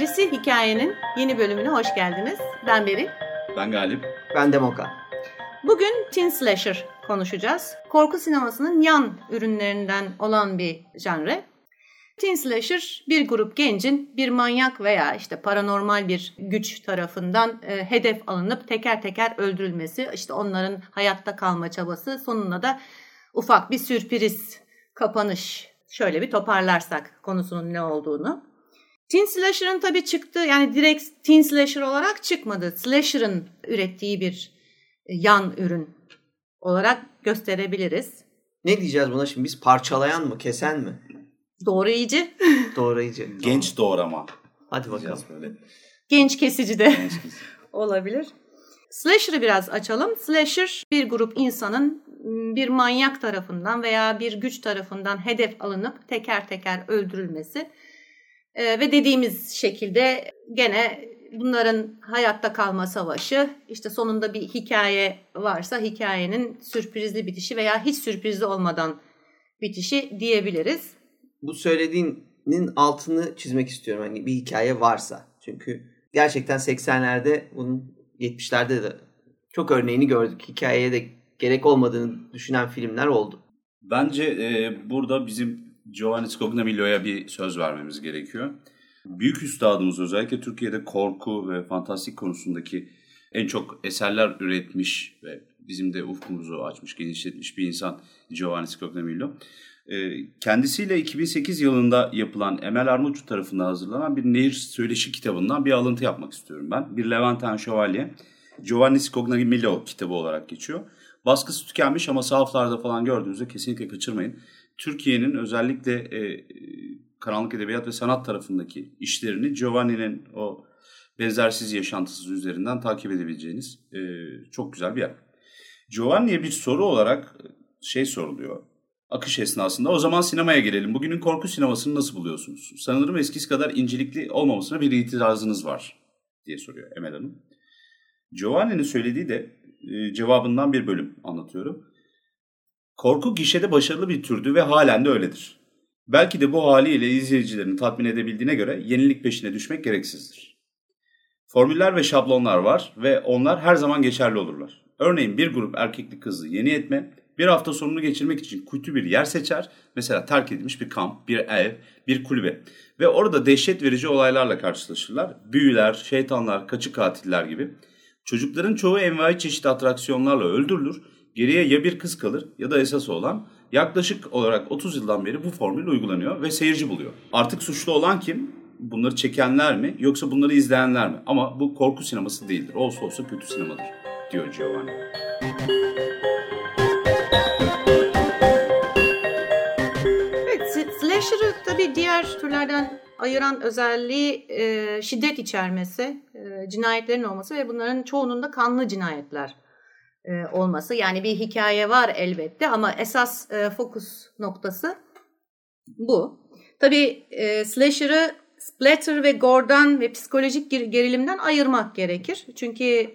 Gerisi Hikayenin yeni bölümüne hoş geldiniz. Ben Beril. Ben Galip. Ben de Moka. Bugün teen slasher konuşacağız. Korku sinemasının yan ürünlerinden olan bir janre. Teen slasher bir grup gencin bir manyak veya işte paranormal bir güç tarafından e, hedef alınıp teker teker öldürülmesi, işte onların hayatta kalma çabası, sonunda da ufak bir sürpriz, kapanış. Şöyle bir toparlarsak konusunun ne olduğunu. Teen Slasher'ın tabii çıktığı yani direkt Teen Slasher olarak çıkmadı. Slasher'ın ürettiği bir e, yan ürün olarak gösterebiliriz. Ne diyeceğiz buna şimdi? Biz parçalayan mı, kesen mi? Doğrayıcı. Doğrayıcı. Genç doğrama. Hadi bakalım. Biraz böyle. Genç kesici de Genç kız. olabilir. Slasher'ı biraz açalım. Slasher bir grup insanın bir manyak tarafından veya bir güç tarafından hedef alınıp teker teker öldürülmesi. Ee, ve dediğimiz şekilde gene bunların hayatta kalma savaşı, işte sonunda bir hikaye varsa hikayenin sürprizli bitişi veya hiç sürprizli olmadan bitişi diyebiliriz. Bu söylediğinin altını çizmek istiyorum. Hani bir hikaye varsa. Çünkü gerçekten 80'lerde bunun 70'lerde de çok örneğini gördük. Hikayeye de gerek olmadığını düşünen filmler oldu. Bence e, burada bizim Giovanni Scognamiglio'ya bir söz vermemiz gerekiyor. Büyük üstadımız özellikle Türkiye'de korku ve fantastik konusundaki en çok eserler üretmiş ve bizim de ufkumuzu açmış, genişletmiş bir insan Giovanni Scognamiglio. E, kendisiyle 2008 yılında yapılan Emel Armutçu tarafından hazırlanan bir Nehir Söyleşi kitabından bir alıntı yapmak istiyorum ben. Bir Levanten Şövalye, Giovanni Scognamiglio kitabı olarak geçiyor. Baskısı tükenmiş ama sahaflarda falan gördüğünüzde kesinlikle kaçırmayın. Türkiye'nin özellikle e, karanlık edebiyat ve sanat tarafındaki işlerini Giovanni'nin o benzersiz yaşantısı üzerinden takip edebileceğiniz e, çok güzel bir yer. Giovanni'ye bir soru olarak şey soruluyor akış esnasında. O zaman sinemaya gelelim. Bugünün korku sinemasını nasıl buluyorsunuz? Sanırım eskisi kadar incelikli olmamasına bir itirazınız var diye soruyor Emel Hanım. Giovanni'nin söylediği de e, cevabından bir bölüm anlatıyorum. Korku gişede başarılı bir türdü ve halen de öyledir. Belki de bu haliyle izleyicilerini tatmin edebildiğine göre yenilik peşine düşmek gereksizdir. Formüller ve şablonlar var ve onlar her zaman geçerli olurlar. Örneğin bir grup erkekli kızı yeni etme, bir hafta sonunu geçirmek için kuytu bir yer seçer. Mesela terk edilmiş bir kamp, bir ev, bir kulübe. Ve orada dehşet verici olaylarla karşılaşırlar. Büyüler, şeytanlar, kaçı katiller gibi. Çocukların çoğu envai çeşit atraksiyonlarla öldürülür. Geriye ya bir kız kalır ya da esas olan yaklaşık olarak 30 yıldan beri bu formül uygulanıyor ve seyirci buluyor. Artık suçlu olan kim? Bunları çekenler mi yoksa bunları izleyenler mi? Ama bu korku sineması değildir. Olsa olsa kötü sinemadır diyor Giovanni. Evet, slasher'ı tabii diğer türlerden ayıran özelliği e, şiddet içermesi, e, cinayetlerin olması ve bunların çoğunun da kanlı cinayetler e, olması. Yani bir hikaye var elbette ama esas e, fokus noktası bu. Tabii e, slasher'ı splatter ve gore'dan ve psikolojik ger- gerilimden ayırmak gerekir. Çünkü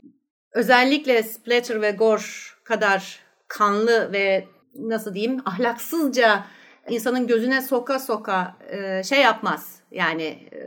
özellikle splatter ve gore kadar kanlı ve nasıl diyeyim ahlaksızca insanın gözüne soka soka e, şey yapmaz. Yani e,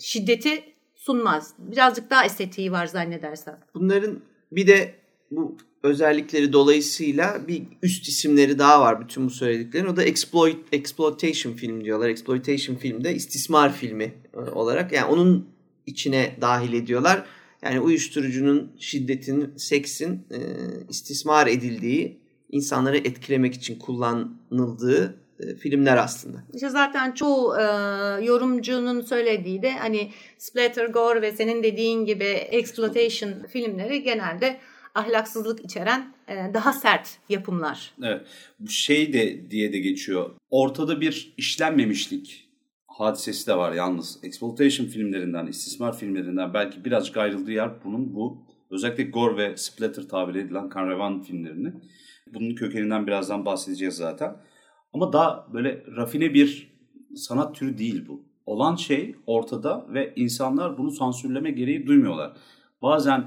şiddeti sunmaz. Birazcık daha estetiği var zannedersem. Bunların bir de bu özellikleri dolayısıyla bir üst isimleri daha var bütün bu söylediklerin. O da exploit, exploitation film diyorlar. Exploitation filmde istismar filmi e, olarak. Yani onun içine dahil ediyorlar. Yani uyuşturucunun, şiddetin, seksin e, istismar edildiği, insanları etkilemek için kullanıldığı e, filmler aslında. İşte zaten çoğu e, yorumcunun söylediği de hani splatter gore ve senin dediğin gibi exploitation filmleri genelde ahlaksızlık içeren e, daha sert yapımlar. Evet. Bu şey de diye de geçiyor. Ortada bir işlenmemişlik hadisesi de var yalnız. Exploitation filmlerinden, istismar filmlerinden belki birazcık ayrıldığı yer bunun bu. Özellikle gore ve splatter tabir edilen kan filmlerini. Bunun kökeninden birazdan bahsedeceğiz zaten. Ama daha böyle rafine bir sanat türü değil bu. Olan şey ortada ve insanlar bunu sansürleme gereği duymuyorlar. Bazen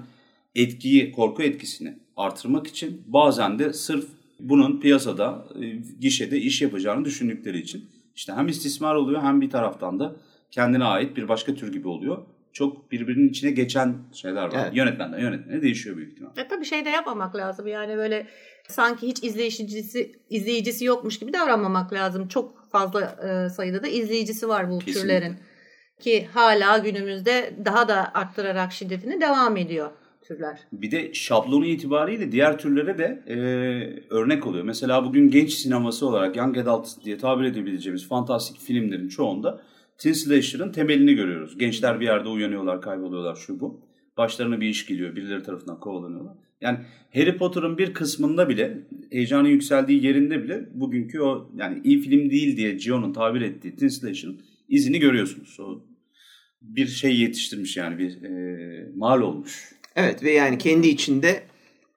etkiyi, korku etkisini artırmak için bazen de sırf bunun piyasada, e, gişede iş yapacağını düşündükleri için işte hem istismar oluyor hem bir taraftan da kendine ait bir başka tür gibi oluyor. Çok birbirinin içine geçen şeyler var. Evet. Yönetmenden yönetmene değişiyor büyük ihtimal. E tabii şey de yapmamak lazım yani böyle sanki hiç izleyicisi izleyicisi yokmuş gibi davranmamak lazım. Çok fazla e, sayıda da izleyicisi var bu Kesinlikle. türlerin. Ki hala günümüzde daha da arttırarak şiddetini devam ediyor türler. Bir de şablonu itibariyle diğer türlere de e, örnek oluyor. Mesela bugün genç sineması olarak Young Adult diye tabir edebileceğimiz fantastik filmlerin çoğunda teen slasher'ın temelini görüyoruz. Gençler bir yerde uyanıyorlar, kayboluyorlar şu bu. Başlarına bir iş geliyor, birileri tarafından kovalanıyorlar. Yani Harry Potter'ın bir kısmında bile, heyecanın yükseldiği yerinde bile bugünkü o yani iyi film değil diye Gio'nun tabir ettiği teen slasher'ın izini görüyorsunuz. O bir şey yetiştirmiş yani bir e, mal olmuş. Evet ve yani kendi içinde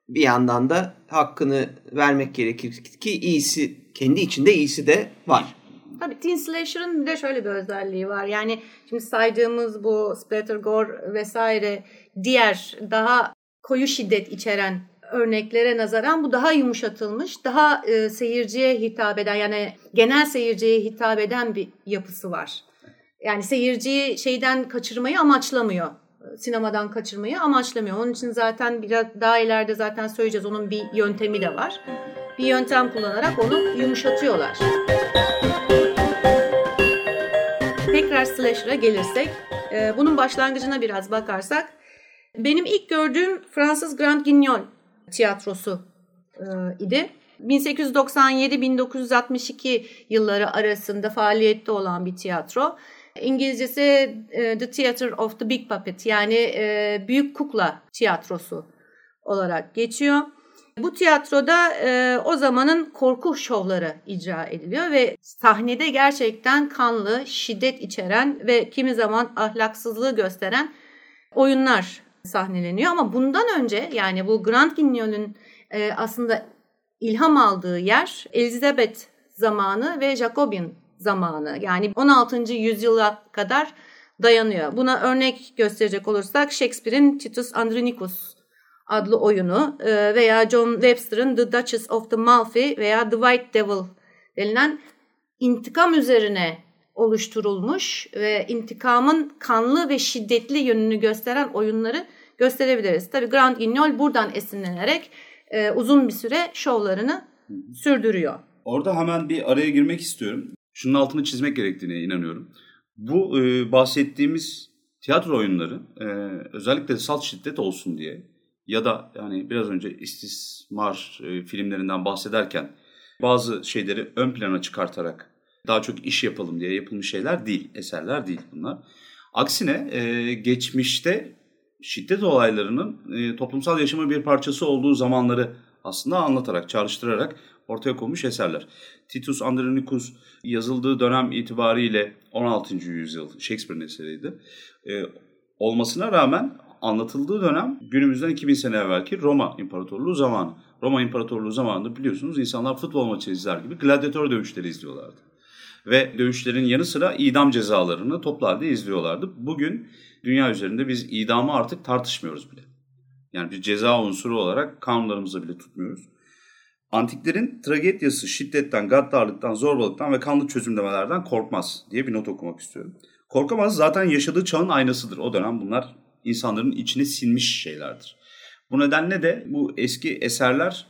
bir yandan da hakkını vermek gerekir ki iyisi kendi içinde iyisi de var. Tabii Teen Slasher'ın bir de şöyle bir özelliği var. Yani şimdi saydığımız bu splatter gore vesaire diğer daha koyu şiddet içeren örneklere nazaran bu daha yumuşatılmış, daha e, seyirciye hitap eden yani genel seyirciye hitap eden bir yapısı var. Yani seyirciyi şeyden kaçırmayı amaçlamıyor. Sinemadan kaçırmayı amaçlamıyor. Onun için zaten biraz daha ileride zaten söyleyeceğiz. Onun bir yöntemi de var. Bir yöntem kullanarak onu yumuşatıyorlar. Tekrar slasher'a gelirsek, e, bunun başlangıcına biraz bakarsak, benim ilk gördüğüm Fransız Grand Guignol tiyatrosu e, idi. 1897-1962 yılları arasında faaliyette olan bir tiyatro. İngilizcesi e, The Theatre of the Big Puppet yani e, Büyük Kukla Tiyatrosu olarak geçiyor. Bu tiyatroda e, o zamanın korku şovları icra ediliyor ve sahnede gerçekten kanlı, şiddet içeren ve kimi zaman ahlaksızlığı gösteren oyunlar sahneleniyor. Ama bundan önce yani bu Grand Guignol'ün aslında ilham aldığı yer Elizabeth zamanı ve Jacobin zamanı. Yani 16. yüzyıla kadar dayanıyor. Buna örnek gösterecek olursak Shakespeare'in Titus Andronicus adlı oyunu e, veya John Webster'ın The Duchess of the Malfi veya The White Devil denilen intikam üzerine oluşturulmuş ve intikamın kanlı ve şiddetli yönünü gösteren oyunları gösterebiliriz. Tabii Grand Guignol buradan esinlenerek e, uzun bir süre şovlarını sürdürüyor. Orada hemen bir araya girmek istiyorum. Şunun altını çizmek gerektiğine inanıyorum. Bu e, bahsettiğimiz tiyatro oyunları e, özellikle salt şiddet olsun diye ya da yani biraz önce istismar e, filmlerinden bahsederken bazı şeyleri ön plana çıkartarak daha çok iş yapalım diye yapılmış şeyler değil, eserler değil bunlar. Aksine e, geçmişte şiddet olaylarının e, toplumsal yaşamın bir parçası olduğu zamanları aslında anlatarak, çağrıştırarak ortaya konmuş eserler. Titus Andronicus yazıldığı dönem itibariyle 16. yüzyıl Shakespeare'in eseriydi. E, olmasına rağmen anlatıldığı dönem günümüzden 2000 sene evvelki Roma İmparatorluğu zamanı. Roma İmparatorluğu zamanında biliyorsunuz insanlar futbol maçı izler gibi gladyatör dövüşleri izliyorlardı. Ve dövüşlerin yanı sıra idam cezalarını toplarda izliyorlardı. Bugün dünya üzerinde biz idamı artık tartışmıyoruz bile. Yani bir ceza unsuru olarak kanunlarımızda bile tutmuyoruz. Antiklerin tragedyası şiddetten, gaddarlıktan, zorbalıktan ve kanlı çözümlemelerden korkmaz diye bir not okumak istiyorum. Korkamaz zaten yaşadığı çağın aynasıdır. O dönem bunlar insanların içine sinmiş şeylerdir. Bu nedenle de bu eski eserler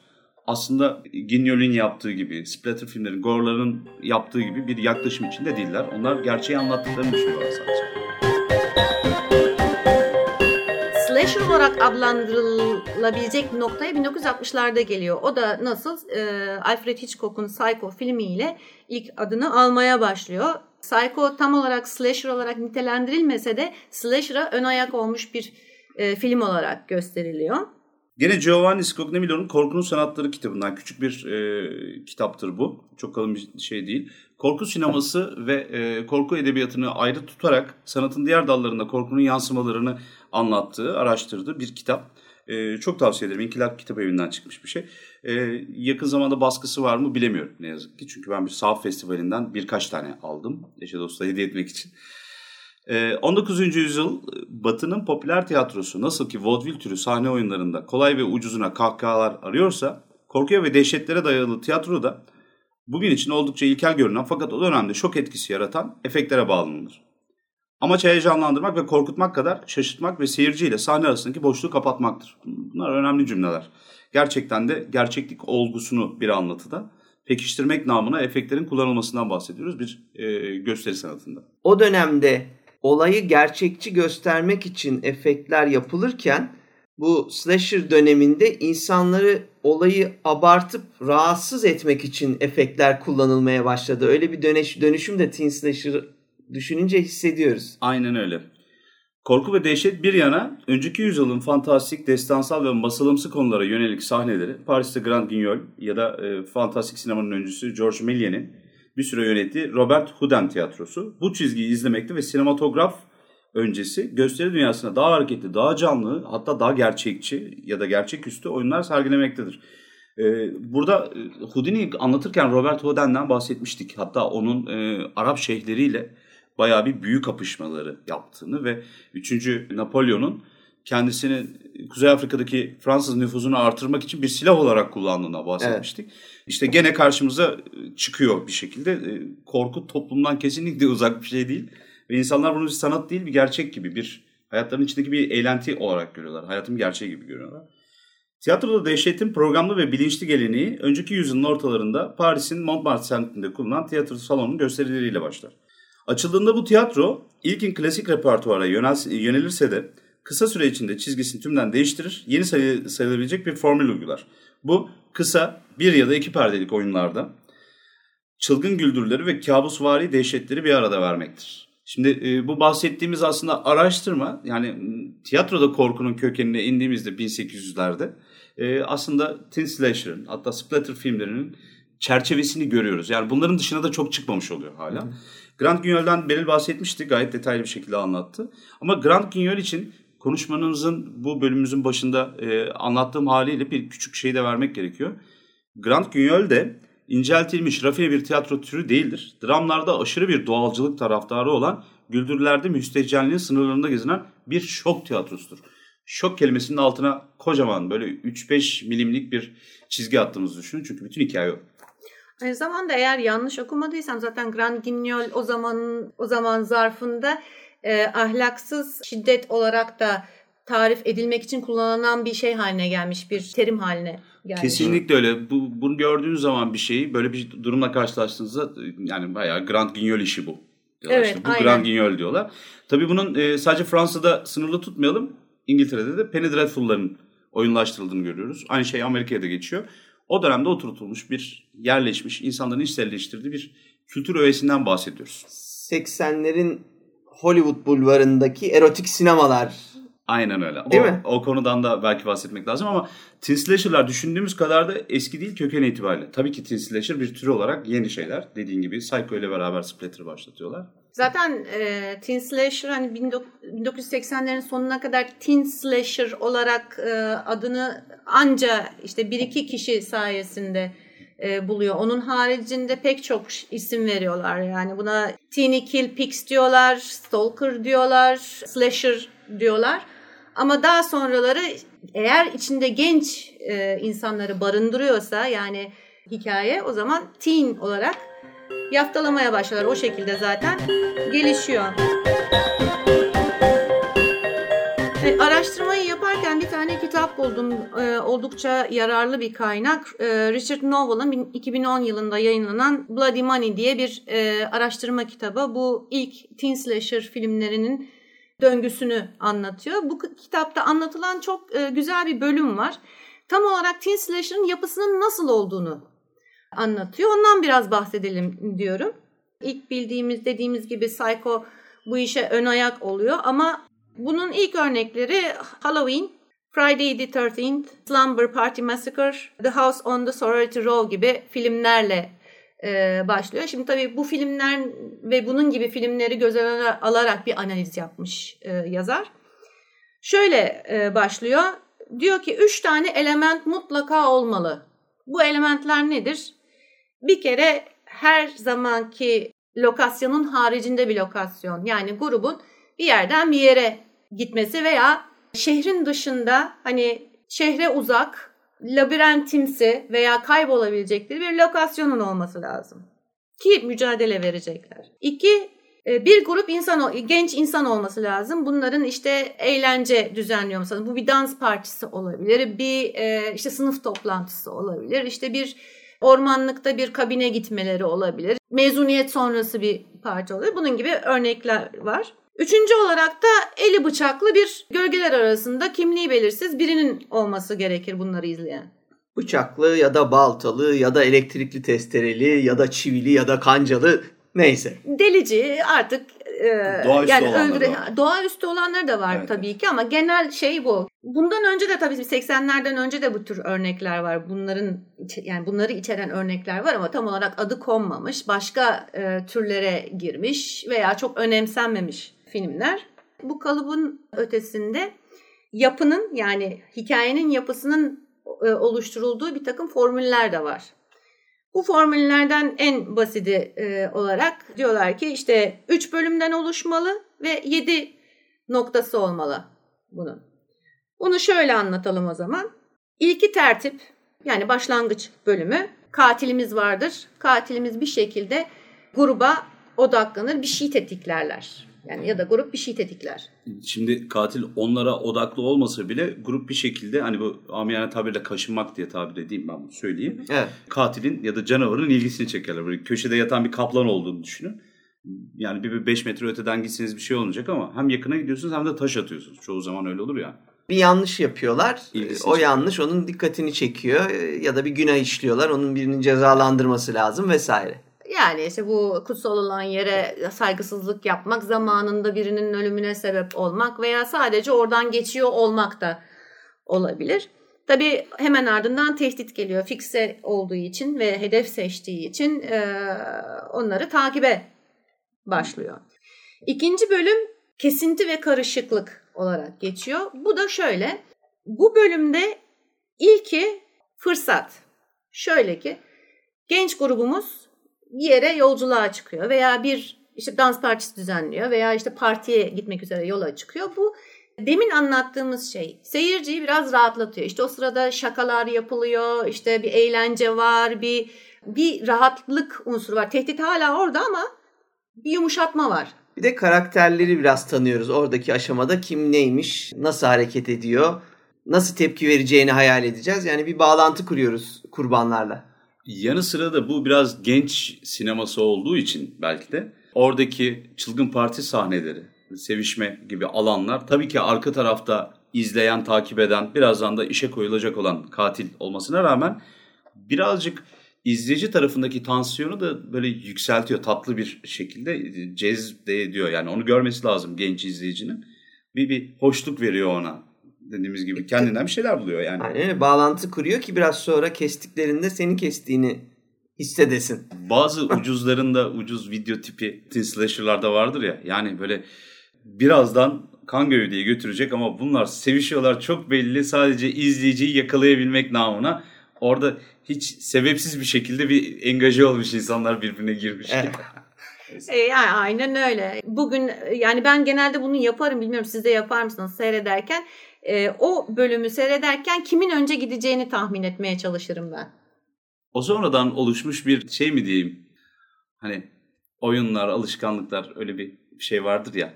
aslında Guignol'in yaptığı gibi, splatter filmlerin, gore'ların yaptığı gibi bir yaklaşım içinde değiller. Onlar gerçeği anlattıklarını düşünüyorlar sadece. Olarak adlandırılabilecek noktaya 1960'larda geliyor. O da nasıl? Ee, Alfred Hitchcock'un Psycho filmiyle ilk adını almaya başlıyor. Psycho tam olarak slasher olarak nitelendirilmese de slasher'a ön ayak olmuş bir e, film olarak gösteriliyor. Gene Giovanni Scognamilo'nun Korkunun Sanatları kitabından küçük bir e, kitaptır bu. Çok kalın bir şey değil. Korku sineması ve e, korku edebiyatını ayrı tutarak sanatın diğer dallarında korkunun yansımalarını anlattığı, araştırdığı bir kitap. E, çok tavsiye ederim. İnkılap Kitap Evi'nden çıkmış bir şey. E, yakın zamanda baskısı var mı bilemiyorum ne yazık ki. Çünkü ben bir Sahaf Festivali'nden birkaç tane aldım. Eşe dosta hediye etmek için. 19. yüzyıl Batı'nın popüler tiyatrosu nasıl ki vaudeville türü sahne oyunlarında kolay ve ucuzuna kahkahalar arıyorsa korkuya ve dehşetlere dayalı tiyatroda bugün için oldukça ilkel görünen fakat o dönemde şok etkisi yaratan efektlere bağlanılır. Amaç heyecanlandırmak ve korkutmak kadar şaşırtmak ve seyirciyle sahne arasındaki boşluğu kapatmaktır. Bunlar önemli cümleler. Gerçekten de gerçeklik olgusunu bir anlatıda pekiştirmek namına efektlerin kullanılmasından bahsediyoruz bir e, gösteri sanatında. O dönemde olayı gerçekçi göstermek için efektler yapılırken bu slasher döneminde insanları olayı abartıp rahatsız etmek için efektler kullanılmaya başladı. Öyle bir dönüş, dönüşüm de teen slasher düşününce hissediyoruz. Aynen öyle. Korku ve dehşet bir yana önceki yüzyılın fantastik, destansal ve masalımsı konulara yönelik sahneleri Paris'te Grand Guignol ya da e, fantastik sinemanın öncüsü Georges Méliès'in bir süre yönettiği Robert Houdin tiyatrosu. Bu çizgiyi izlemekte ve sinematograf öncesi gösteri dünyasına daha hareketli, daha canlı hatta daha gerçekçi ya da gerçeküstü oyunlar sergilemektedir. Ee, burada e, Houdini'yi anlatırken Robert Houdin'den bahsetmiştik. Hatta onun e, Arap şeyhleriyle bayağı bir büyük kapışmaları yaptığını ve 3. Napolyon'un kendisini Kuzey Afrika'daki Fransız nüfuzunu artırmak için bir silah olarak kullandığına bahsetmiştik. Evet. İşte gene karşımıza çıkıyor bir şekilde. E, korku toplumdan kesinlikle uzak bir şey değil. Ve insanlar bunu bir sanat değil bir gerçek gibi bir hayatlarının içindeki bir eğlenti olarak görüyorlar. Hayatın gerçeği gibi görüyorlar. Tiyatroda dehşetin programlı ve bilinçli geleneği önceki yüzyılın ortalarında Paris'in Montmartre semtinde kurulan tiyatro salonunun gösterileriyle başlar. Açıldığında bu tiyatro ilkin klasik repertuara yönelirse de kısa süre içinde çizgisini tümden değiştirir, yeni sayı, sayılabilecek bir formül uygular. Bu kısa bir ya da iki perdelik oyunlarda çılgın güldürüleri ve kabusvari dehşetleri bir arada vermektir. Şimdi e, bu bahsettiğimiz aslında araştırma yani tiyatroda korkunun kökenine indiğimizde 1800'lerde e, aslında teen slasher'ın hatta splatter filmlerinin çerçevesini görüyoruz. Yani bunların dışına da çok çıkmamış oluyor hala. Hı. Grand Guignol'dan Beril bahsetmişti. Gayet detaylı bir şekilde anlattı. Ama Grand Guignol için konuşmanızın bu bölümümüzün başında e, anlattığım haliyle bir küçük şey de vermek gerekiyor. Grand Guignol de inceltilmiş rafine bir tiyatro türü değildir. Dramlarda aşırı bir doğalcılık taraftarı olan, güldürülerde müstehcenliğin sınırlarında gezinen bir şok tiyatrosudur. Şok kelimesinin altına kocaman böyle 3-5 milimlik bir çizgi attığımızı düşünün. Çünkü bütün hikaye o. Aynı zamanda eğer yanlış okumadıysam zaten Grand Guignol o zaman o zaman zarfında e, ahlaksız şiddet olarak da tarif edilmek için kullanılan bir şey haline gelmiş, bir terim haline gelmiş. Kesinlikle öyle. Bu, bunu gördüğünüz zaman bir şeyi böyle bir durumla karşılaştığınızda yani bayağı Grand Guignol işi bu. Evet, işte. Bu aynen. Grand Guignol diyorlar. Tabii bunun e, sadece Fransa'da sınırlı tutmayalım. İngiltere'de de Penny Dreadful'ların oyunlaştırıldığını görüyoruz. Aynı şey Amerika'ya da geçiyor. O dönemde oturtulmuş bir yerleşmiş, insanların içselleştirdiği bir kültür öğesinden bahsediyoruz. 80'lerin Hollywood bulvarındaki erotik sinemalar. Aynen öyle. Değil o, mi? O konudan da belki bahsetmek lazım ama teen slasher'lar düşündüğümüz kadar da eski değil köken itibariyle. Tabii ki teen slasher bir tür olarak yeni şeyler. Dediğin gibi Psycho ile beraber Splatter'ı başlatıyorlar. Zaten e, teen slasher hani 1980'lerin sonuna kadar teen slasher olarak e, adını anca işte bir iki kişi sayesinde e, buluyor. Onun haricinde pek çok isim veriyorlar. Yani buna teeny kill pigs diyorlar, stalker diyorlar, slasher diyorlar. Ama daha sonraları eğer içinde genç e, insanları barındırıyorsa yani hikaye o zaman teen olarak yaftalamaya başlar. O şekilde zaten gelişiyor. E, araştırmayı yaparken bir tane kitap buldum. E, oldukça yararlı bir kaynak. E, Richard Novel'ın 2010 yılında yayınlanan Bloody Money diye bir e, araştırma kitabı. Bu ilk teen slasher filmlerinin döngüsünü anlatıyor. Bu kitapta anlatılan çok e, güzel bir bölüm var. Tam olarak teen slasher'ın yapısının nasıl olduğunu anlatıyor. Ondan biraz bahsedelim diyorum. İlk bildiğimiz dediğimiz gibi Psycho bu işe ön ayak oluyor ama bunun ilk örnekleri Halloween, Friday the 13th, Slumber Party Massacre, The House on the Sorority Row gibi filmlerle e, başlıyor. Şimdi tabii bu filmler ve bunun gibi filmleri göz alarak bir analiz yapmış e, yazar. Şöyle e, başlıyor. Diyor ki üç tane element mutlaka olmalı. Bu elementler nedir? Bir kere her zamanki lokasyonun haricinde bir lokasyon. Yani grubun bir yerden bir yere gitmesi veya şehrin dışında hani şehre uzak, labirentimsi veya kaybolabilecekleri bir lokasyonun olması lazım. Ki mücadele verecekler. İki, E, bir grup insan, genç insan olması lazım. Bunların işte eğlence düzenliyor mesela. Bu bir dans partisi olabilir, bir e, işte sınıf toplantısı olabilir, işte bir ormanlıkta bir kabine gitmeleri olabilir. Mezuniyet sonrası bir parti olabilir. Bunun gibi örnekler var. Üçüncü olarak da eli bıçaklı bir gölgeler arasında kimliği belirsiz birinin olması gerekir bunları izleyen. Bıçaklı ya da baltalı ya da elektrikli testereli ya da çivili ya da kancalı neyse. Delici artık e, Doğaüstü yani olanlar öldüre, da var. doğaüstü olanlar da var Evet, tabii ki ama genel şey bu. Bundan önce de tabii 80'lerden önce de bu tür örnekler var. Bunların yani bunları içeren örnekler var ama tam olarak adı konmamış, başka e, türlere girmiş veya çok önemsenmemiş filmler. Bu kalıbın ötesinde yapının yani hikayenin yapısının e, oluşturulduğu bir takım formüller de var. Bu formüllerden en basiti e, olarak diyorlar ki işte 3 bölümden oluşmalı ve 7 noktası olmalı bunun. Bunu şöyle anlatalım o zaman. İlki tertip yani başlangıç bölümü. Katilimiz vardır. Katilimiz bir şekilde gruba odaklanır, bir şey tetiklerler. Yani ya da grup bir şey tetikler. Şimdi katil onlara odaklı olmasa bile grup bir şekilde hani bu amiyane tabirle kaşınmak diye tabir edeyim ben bunu söyleyeyim. Evet. Katilin ya da canavarın ilgisini çekerler. Böyle köşede yatan bir kaplan olduğunu düşünün. Yani bir 5 metre öteden gitseniz bir şey olmayacak ama hem yakına gidiyorsunuz hem de taş atıyorsunuz. Çoğu zaman öyle olur ya. Bir yanlış yapıyorlar. İlgisini o çekiyor. yanlış onun dikkatini çekiyor ya da bir günah işliyorlar. Onun birinin cezalandırması lazım vesaire. Yani işte bu kutsal olan yere saygısızlık yapmak, zamanında birinin ölümüne sebep olmak veya sadece oradan geçiyor olmak da olabilir. Tabii hemen ardından tehdit geliyor. Fikse olduğu için ve hedef seçtiği için e, onları takibe başlıyor. İkinci bölüm kesinti ve karışıklık olarak geçiyor. Bu da şöyle. Bu bölümde ilki fırsat. Şöyle ki genç grubumuz bir yere yolculuğa çıkıyor veya bir işte dans partisi düzenliyor veya işte partiye gitmek üzere yola çıkıyor. Bu demin anlattığımız şey seyirciyi biraz rahatlatıyor. İşte o sırada şakalar yapılıyor, işte bir eğlence var, bir bir rahatlık unsuru var. Tehdit hala orada ama bir yumuşatma var. Bir de karakterleri biraz tanıyoruz oradaki aşamada. Kim neymiş, nasıl hareket ediyor, nasıl tepki vereceğini hayal edeceğiz. Yani bir bağlantı kuruyoruz kurbanlarla. Yanı sıra da bu biraz genç sineması olduğu için belki de oradaki çılgın parti sahneleri, sevişme gibi alanlar tabii ki arka tarafta izleyen, takip eden, birazdan da işe koyulacak olan katil olmasına rağmen birazcık izleyici tarafındaki tansiyonu da böyle yükseltiyor tatlı bir şekilde cezbe ediyor. Yani onu görmesi lazım genç izleyicinin. Bir bir hoşluk veriyor ona. Dediğimiz gibi kendinden bir şeyler buluyor yani. Aynen öyle. Bağlantı kuruyor ki biraz sonra kestiklerinde seni kestiğini hissedesin. Bazı ucuzlarında ucuz video tipi teen slasher'larda vardır ya. Yani böyle birazdan kan gövdeye götürecek ama bunlar sevişiyorlar çok belli. Sadece izleyiciyi yakalayabilmek namına orada hiç sebepsiz bir şekilde bir engaje olmuş insanlar birbirine girmiş. Evet. E, yani aynen öyle. Bugün e, yani ben genelde bunu yaparım bilmiyorum siz de yapar mısınız seyrederken e, o bölümü seyrederken kimin önce gideceğini tahmin etmeye çalışırım ben. O sonradan oluşmuş bir şey mi diyeyim? Hani oyunlar, alışkanlıklar öyle bir şey vardır ya.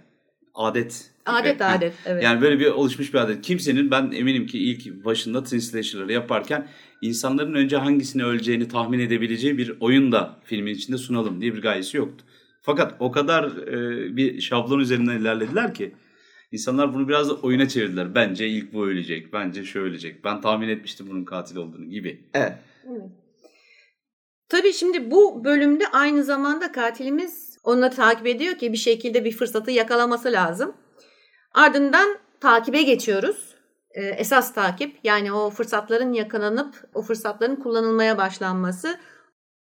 Adet. Adet gibi. adet evet. Yani böyle bir oluşmuş bir adet. Kimsenin ben eminim ki ilk başında Slasher'ları yaparken insanların önce hangisini öleceğini tahmin edebileceği bir oyun da filmin içinde sunalım diye bir gayesi yoktu. Fakat o kadar e, bir şablon üzerinden ilerlediler ki insanlar bunu biraz da oyuna çevirdiler. Bence ilk bu ölecek, bence şu ölecek. Ben tahmin etmiştim bunun katil olduğunu gibi. Evet. Evet. Tabii şimdi bu bölümde aynı zamanda katilimiz onu takip ediyor ki bir şekilde bir fırsatı yakalaması lazım. Ardından takibe geçiyoruz. Ee, esas takip yani o fırsatların yakalanıp o fırsatların kullanılmaya başlanması.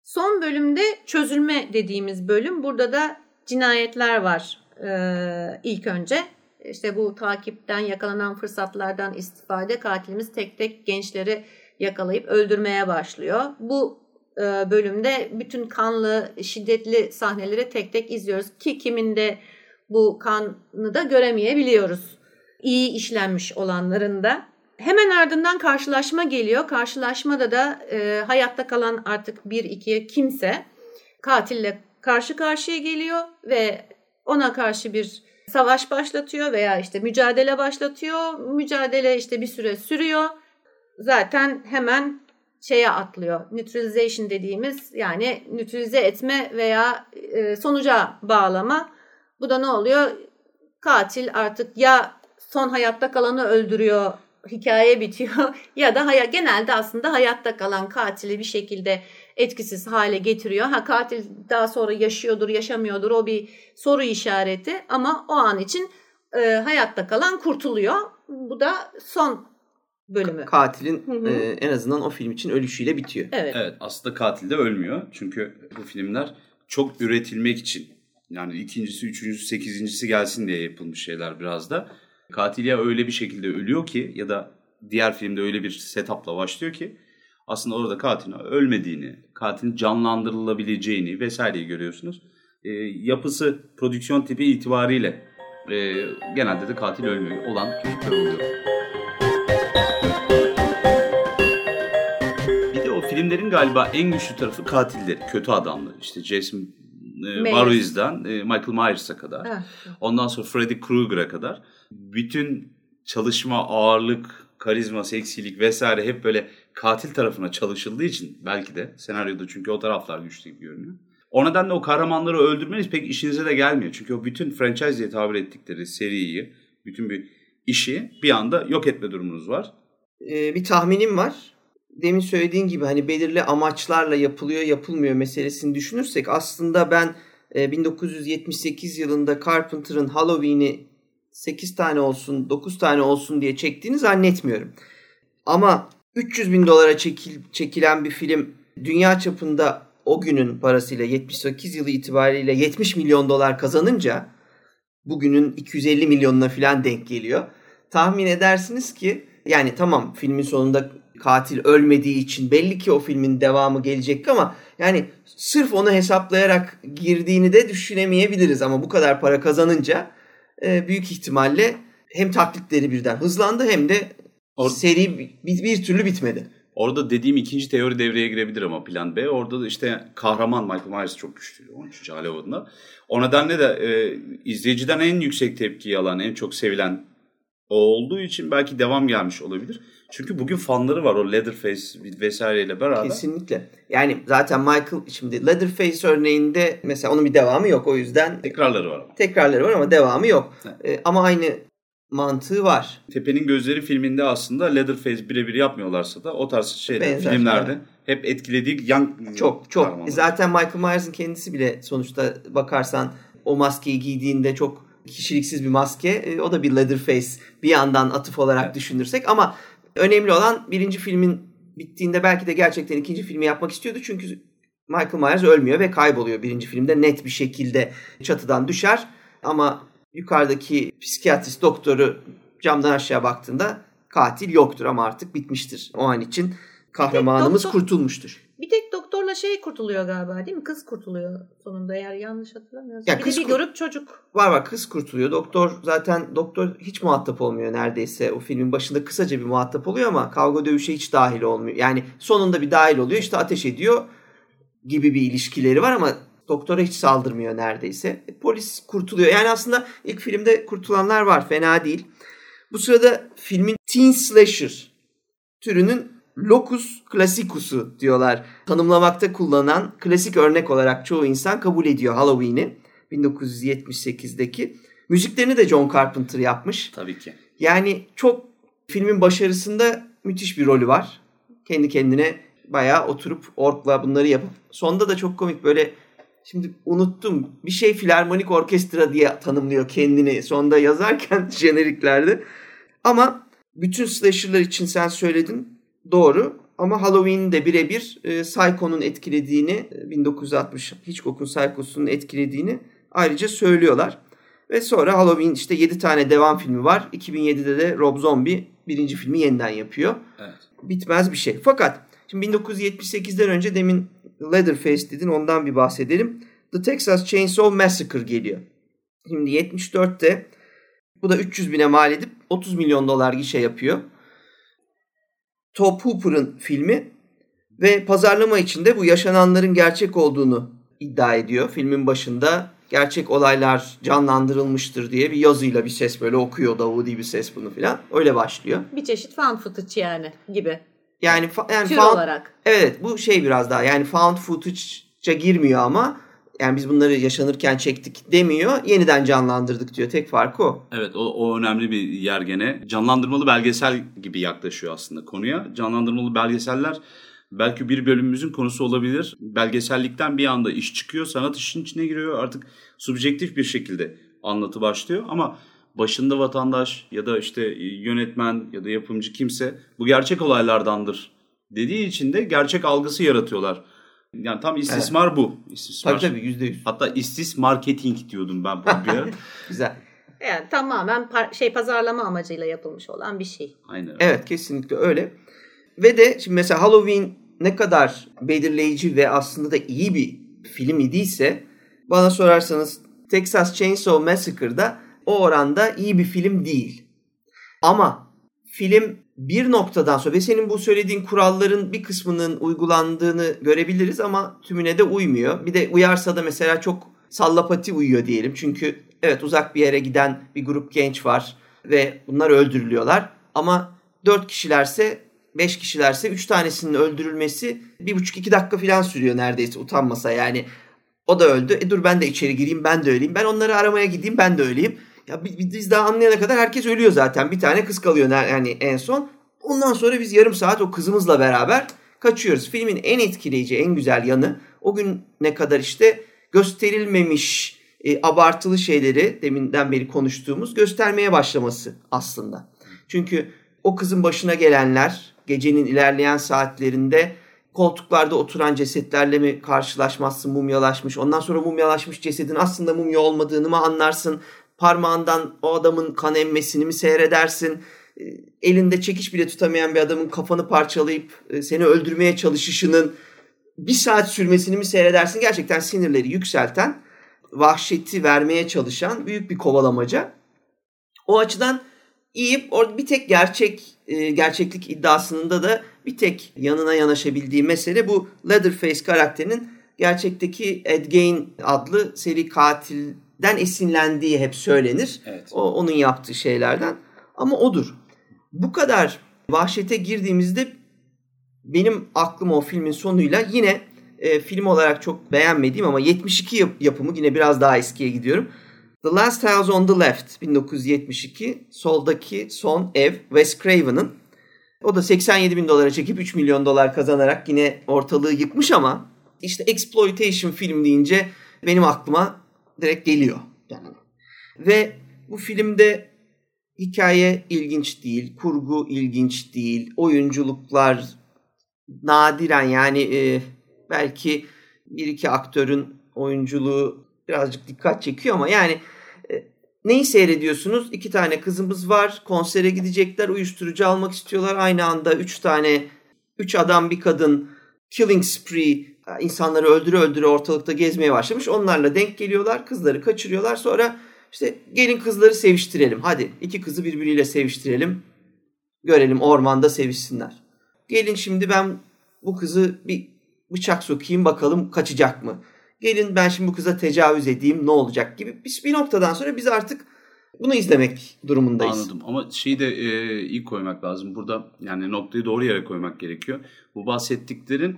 Son bölümde çözülme dediğimiz bölüm. Burada da cinayetler var ee, ilk önce. İşte bu takipten yakalanan fırsatlardan istifade katilimiz tek tek gençleri yakalayıp öldürmeye başlıyor. Bu e, bölümde bütün kanlı, şiddetli sahneleri tek tek izliyoruz ki kiminde bu kanı da göremeyebiliyoruz. İyi işlenmiş olanların da. Hemen ardından karşılaşma geliyor. Karşılaşmada da e, hayatta kalan artık bir ikiye kimse katille karşı karşıya geliyor ve Ona karşı bir savaş başlatıyor veya işte mücadele başlatıyor. Mücadele işte bir süre sürüyor. Zaten hemen şeye atlıyor. Neutralization dediğimiz yani nötralize etme veya e, sonuca bağlama. Bu da ne oluyor? Katil artık ya son hayatta kalanı öldürüyor hikaye bitiyor ya da hay- genelde aslında hayatta kalan katili bir şekilde etkisiz hale getiriyor. Ha katil daha sonra yaşıyordur, yaşamıyordur o bir soru işareti ama o an için e, hayatta kalan kurtuluyor. Bu da son bölümü. Katilin Hı hı. e, en azından o film için ölüşüyle bitiyor. Evet. Evet aslında katil de ölmüyor. Çünkü bu filmler çok üretilmek için yani ikincisi, üçüncüsü, sekizincisi gelsin diye yapılmış şeyler biraz da. Katil ya öyle bir şekilde ölüyor ki ya da diğer filmde öyle bir setupla başlıyor ki aslında orada katilin ölmediğini, katilin canlandırılabileceğini vesaireyi görüyorsunuz. E, yapısı, prodüksiyon tipi itibariyle e, genelde de katil ölmüyor olan çocuklar oluyor. Bir de o filmlerin galiba en güçlü tarafı katilleri, kötü adamları. İşte Jason e. Voorhees'den e, Michael Myers'a kadar. Ha. Ondan sonra Freddy Krueger'a kadar. Bütün çalışma, ağırlık, karizma, seksilik vesaire hep böyle katil tarafına çalışıldığı için belki de senaryoda çünkü o taraflar güçlü gibi görünüyor. O nedenle o kahramanları öldürmeniz pek işinize de gelmiyor. Çünkü o bütün franchise diye tabir ettikleri seriyi, bütün bir işi bir anda yok etme durumunuz var. E, bir tahminim var. Demin söylediğin gibi hani belirli amaçlarla yapılıyor yapılmıyor meselesini düşünürsek aslında ben e, 1978 yılında Carpenter'ın Halloween'i 8 tane olsun 9 tane olsun diye çektiğini zannetmiyorum. Ama 300 bin dolara çekil, çekilen bir film dünya çapında o günün parasıyla 78 yılı itibariyle 70 milyon dolar kazanınca bugünün 250 milyonuna falan denk geliyor. Tahmin edersiniz ki yani tamam filmin sonunda katil ölmediği için belli ki o filmin devamı gelecek ama yani sırf onu hesaplayarak girdiğini de düşünemeyebiliriz ama bu kadar para kazanınca e, büyük ihtimalle hem taklitleri birden hızlandı hem de Or- seri bir, bir türlü bitmedi. Orada dediğim ikinci teori devreye girebilir ama plan B. Orada da işte kahraman Michael Myers çok güçlü 13. Halloween'da. O nedenle de e, izleyiciden en yüksek tepkiyi alan, en çok sevilen o olduğu için belki devam gelmiş olabilir. Çünkü bugün fanları var o Leatherface vesaireyle beraber. Kesinlikle. Yani zaten Michael şimdi Leatherface örneğinde mesela onun bir devamı yok. O yüzden Tekrarları var ama. tekrarları var ama devamı yok. Evet. E, ama aynı mantığı var. Tepe'nin Gözleri filminde aslında Leatherface birebir yapmıyorlarsa da o tarz şeyler Benzer, filmlerde evet. hep etkilediği yan Çok çok. kahramanlar. Zaten Michael Myers'ın kendisi bile sonuçta bakarsan o maskeyi giydiğinde çok kişiliksiz bir maske. E, o da bir Leatherface bir yandan atıf olarak Evet. düşünürsek ama önemli olan birinci filmin bittiğinde belki de gerçekten ikinci filmi yapmak istiyordu. Çünkü Michael Myers ölmüyor ve kayboluyor birinci filmde net bir şekilde çatıdan düşer. Ama yukarıdaki psikiyatrist doktoru camdan aşağı baktığında katil yoktur ama artık bitmiştir. O an için kahramanımız doktor- kurtulmuştur. Bir tek doktorla şey kurtuluyor galiba değil mi? Kız kurtuluyor sonunda eğer yanlış hatırlamıyorsam. Ya bir kız de bir grup çocuk. Var var kız kurtuluyor. Doktor zaten doktor hiç muhatap olmuyor neredeyse. O filmin başında kısaca bir muhatap oluyor ama kavga dövüşe hiç dahil olmuyor. Yani sonunda bir dahil oluyor işte ateş ediyor gibi bir ilişkileri var ama doktora hiç saldırmıyor neredeyse. E, Polis kurtuluyor. Yani aslında ilk filmde kurtulanlar var fena değil. Bu sırada filmin teen slasher türünün locus classicus'u diyorlar. Tanımlamakta kullanılan klasik örnek olarak çoğu insan kabul ediyor Halloween'i. 1978'deki. Müziklerini de John Carpenter yapmış. Tabii ki. Yani çok filmin başarısında müthiş bir rolü var. Kendi kendine bayağı oturup orkla bunları yapıp. Sonda da çok komik böyle şimdi unuttum bir şey filarmonik orkestra diye tanımlıyor kendini sonda yazarken jeneriklerde. Ama bütün slasher'lar için sen söyledin doğru ama Halloween'in de birebir e, Psycho'nun etkilediğini e, 1960 Hitchcock'un Psycho'sunun etkilediğini ayrıca söylüyorlar. Ve sonra Halloween işte 7 tane devam filmi var. 2007'de de Rob Zombie birinci filmi yeniden yapıyor. Evet. Bitmez bir şey. Fakat şimdi 1978'den önce demin Leatherface dedin ondan bir bahsedelim. The Texas Chainsaw Massacre geliyor. Şimdi 74'te bu da 300 bine mal edip 30 milyon dolar gişe yapıyor. Top Hooper'ın filmi ve pazarlama içinde bu yaşananların gerçek olduğunu iddia ediyor. Filmin başında gerçek olaylar canlandırılmıştır diye bir yazıyla bir ses böyle okuyor Davudi bir ses bunu filan. Öyle başlıyor. Bir çeşit fan footage yani gibi. Yani fa- yani Tür found- olarak. evet bu şey biraz daha yani found footage'a girmiyor ama yani biz bunları yaşanırken çektik demiyor. Yeniden canlandırdık diyor. Tek farkı o. Evet o, o önemli bir yer gene. Canlandırmalı belgesel gibi yaklaşıyor aslında konuya. Canlandırmalı belgeseller belki bir bölümümüzün konusu olabilir. Belgesellikten bir anda iş çıkıyor, sanat işin içine giriyor. Artık subjektif bir şekilde anlatı başlıyor ama başında vatandaş ya da işte yönetmen ya da yapımcı kimse bu gerçek olaylardandır dediği için de gerçek algısı yaratıyorlar. Yani tam istismar bu. İstismar. Tabii tabii yüzde yüz. Hatta istis marketing diyordum ben bu bir ara. Güzel. Yani tamamen par- şey pazarlama amacıyla yapılmış olan bir şey. Aynen. öyle. Evet kesinlikle öyle. Ve de şimdi mesela Halloween ne kadar belirleyici ve aslında da iyi bir film idiyse bana sorarsanız Texas Chainsaw Massacre'da o oranda iyi bir film değil. Ama film bir noktadan sonra ve senin bu söylediğin kuralların bir kısmının uygulandığını görebiliriz ama tümüne de uymuyor. Bir de uyarsa da mesela çok sallapati uyuyor diyelim. Çünkü evet uzak bir yere giden bir grup genç var ve bunlar öldürülüyorlar. Ama dört kişilerse, beş kişilerse üç tanesinin öldürülmesi bir buçuk iki dakika falan sürüyor neredeyse utanmasa yani. O da öldü. E dur ben de içeri gireyim ben de öleyim. Ben onları aramaya gideyim ben de öleyim. Ya bi- bi- biz daha anlayana kadar herkes ölüyor zaten. Bir tane kız kalıyor yani en son. Ondan sonra biz yarım saat o kızımızla beraber kaçıyoruz. Filmin en etkileyici, en güzel yanı o gün ne kadar işte gösterilmemiş e, abartılı şeyleri deminden beri konuştuğumuz göstermeye başlaması aslında. Çünkü o kızın başına gelenler gecenin ilerleyen saatlerinde koltuklarda oturan cesetlerle mi karşılaşmazsın mumyalaşmış. Ondan sonra mumyalaşmış cesedin aslında mumya olmadığını mı anlarsın? Parmağından o adamın kan emmesini mi seyredersin? E, Elinde çekiş bile tutamayan bir adamın kafanı parçalayıp e, seni öldürmeye çalışışının bir saat sürmesini mi seyredersin? Gerçekten sinirleri yükselten, vahşeti vermeye çalışan büyük bir kovalamaca. O açıdan iyi. Orada bir tek gerçek e, gerçeklik iddiasında da bir tek yanına yanaşabildiği mesele bu Leatherface karakterinin gerçekteki Ed Gein adlı seri katilden esinlendiği hep söylenir. Evet. O onun yaptığı şeylerden. Ama odur. Bu kadar vahşete girdiğimizde benim aklım o filmin sonuyla yine e, film olarak çok beğenmediğim ama 72 yap- yapımı yine biraz daha eskiye gidiyorum. The Last House on the Left 1972 soldaki son ev Wes Craven'ın. O da 87 bin dolara çekip 3 milyon dolar kazanarak yine ortalığı yıkmış ama işte exploitation film deyince benim aklıma direkt geliyor. Yani. Ve bu filmde hikaye ilginç değil, kurgu ilginç değil, oyunculuklar nadiren yani e, belki bir iki aktörün oyunculuğu birazcık dikkat çekiyor ama yani e, neyi seyrediyorsunuz? İki tane kızımız var, konsere gidecekler, uyuşturucu almak istiyorlar. Aynı anda üç tane, üç adam bir kadın killing spree insanları öldüre öldüre ortalıkta gezmeye başlamış. Onlarla denk geliyorlar, kızları kaçırıyorlar. Sonra işte gelin kızları seviştirelim. Hadi iki kızı birbiriyle seviştirelim. Görelim ormanda sevişsinler. Gelin şimdi ben bu kızı bir bıçak sokayım bakalım kaçacak mı? Gelin ben şimdi bu kıza tecavüz edeyim ne olacak gibi. Bir noktadan sonra biz artık bunu izlemek durumundayız. Anladım ama şeyi de e, iyi koymak lazım. Burada yani noktayı doğru yere koymak gerekiyor. Bu bahsettiklerin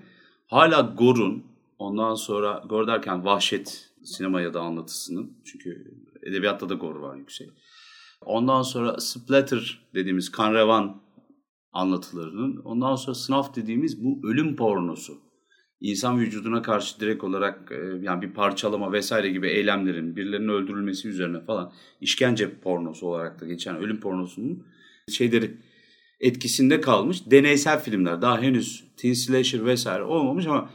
hala gorun ondan sonra gor derken vahşet sinema ya da anlatısının çünkü edebiyatta da gor var yüksek. Ondan sonra splatter dediğimiz kan revan anlatılarının ondan sonra snuff dediğimiz bu ölüm pornosu. İnsan vücuduna karşı direkt olarak e, yani bir parçalama vesaire gibi eylemlerin birilerinin öldürülmesi üzerine falan işkence pornosu olarak da geçen ölüm pornosunun şeyleri etkisinde kalmış deneysel filmler. Daha henüz teen slasher vesaire olmamış ama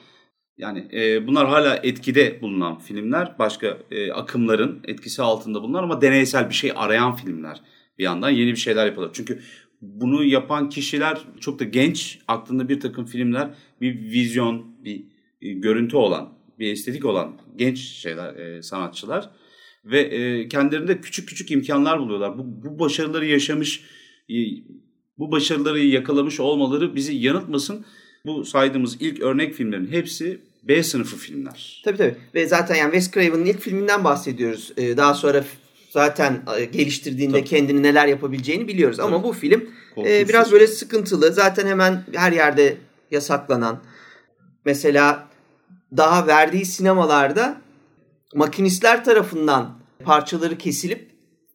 yani e, bunlar hala etkide bulunan filmler. Başka e, akımların etkisi altında bulunan ama deneysel bir şey arayan filmler. Bir yandan yeni bir şeyler yapıyorlar. Çünkü bunu yapan kişiler çok da genç, aklında bir takım filmler, bir vizyon, bir e, görüntü olan, bir estetik olan genç şeyler, e, sanatçılar ve e, kendilerinde küçük küçük imkanlar buluyorlar. Bu, bu başarıları yaşamış, e, bu başarıları yakalamış olmaları bizi yanıltmasın. Bu saydığımız ilk örnek filmlerin hepsi B sınıfı filmler. Tabii tabii. Ve zaten yani Wes Craven'ın ilk filminden bahsediyoruz. Ee, daha sonra zaten e, geliştirdiğinde Tabii. kendini neler yapabileceğini biliyoruz. Ama bu film e, biraz böyle sıkıntılı. Zaten hemen her yerde yasaklanan. Mesela daha verdiği sinemalarda makinistler tarafından parçaları kesilip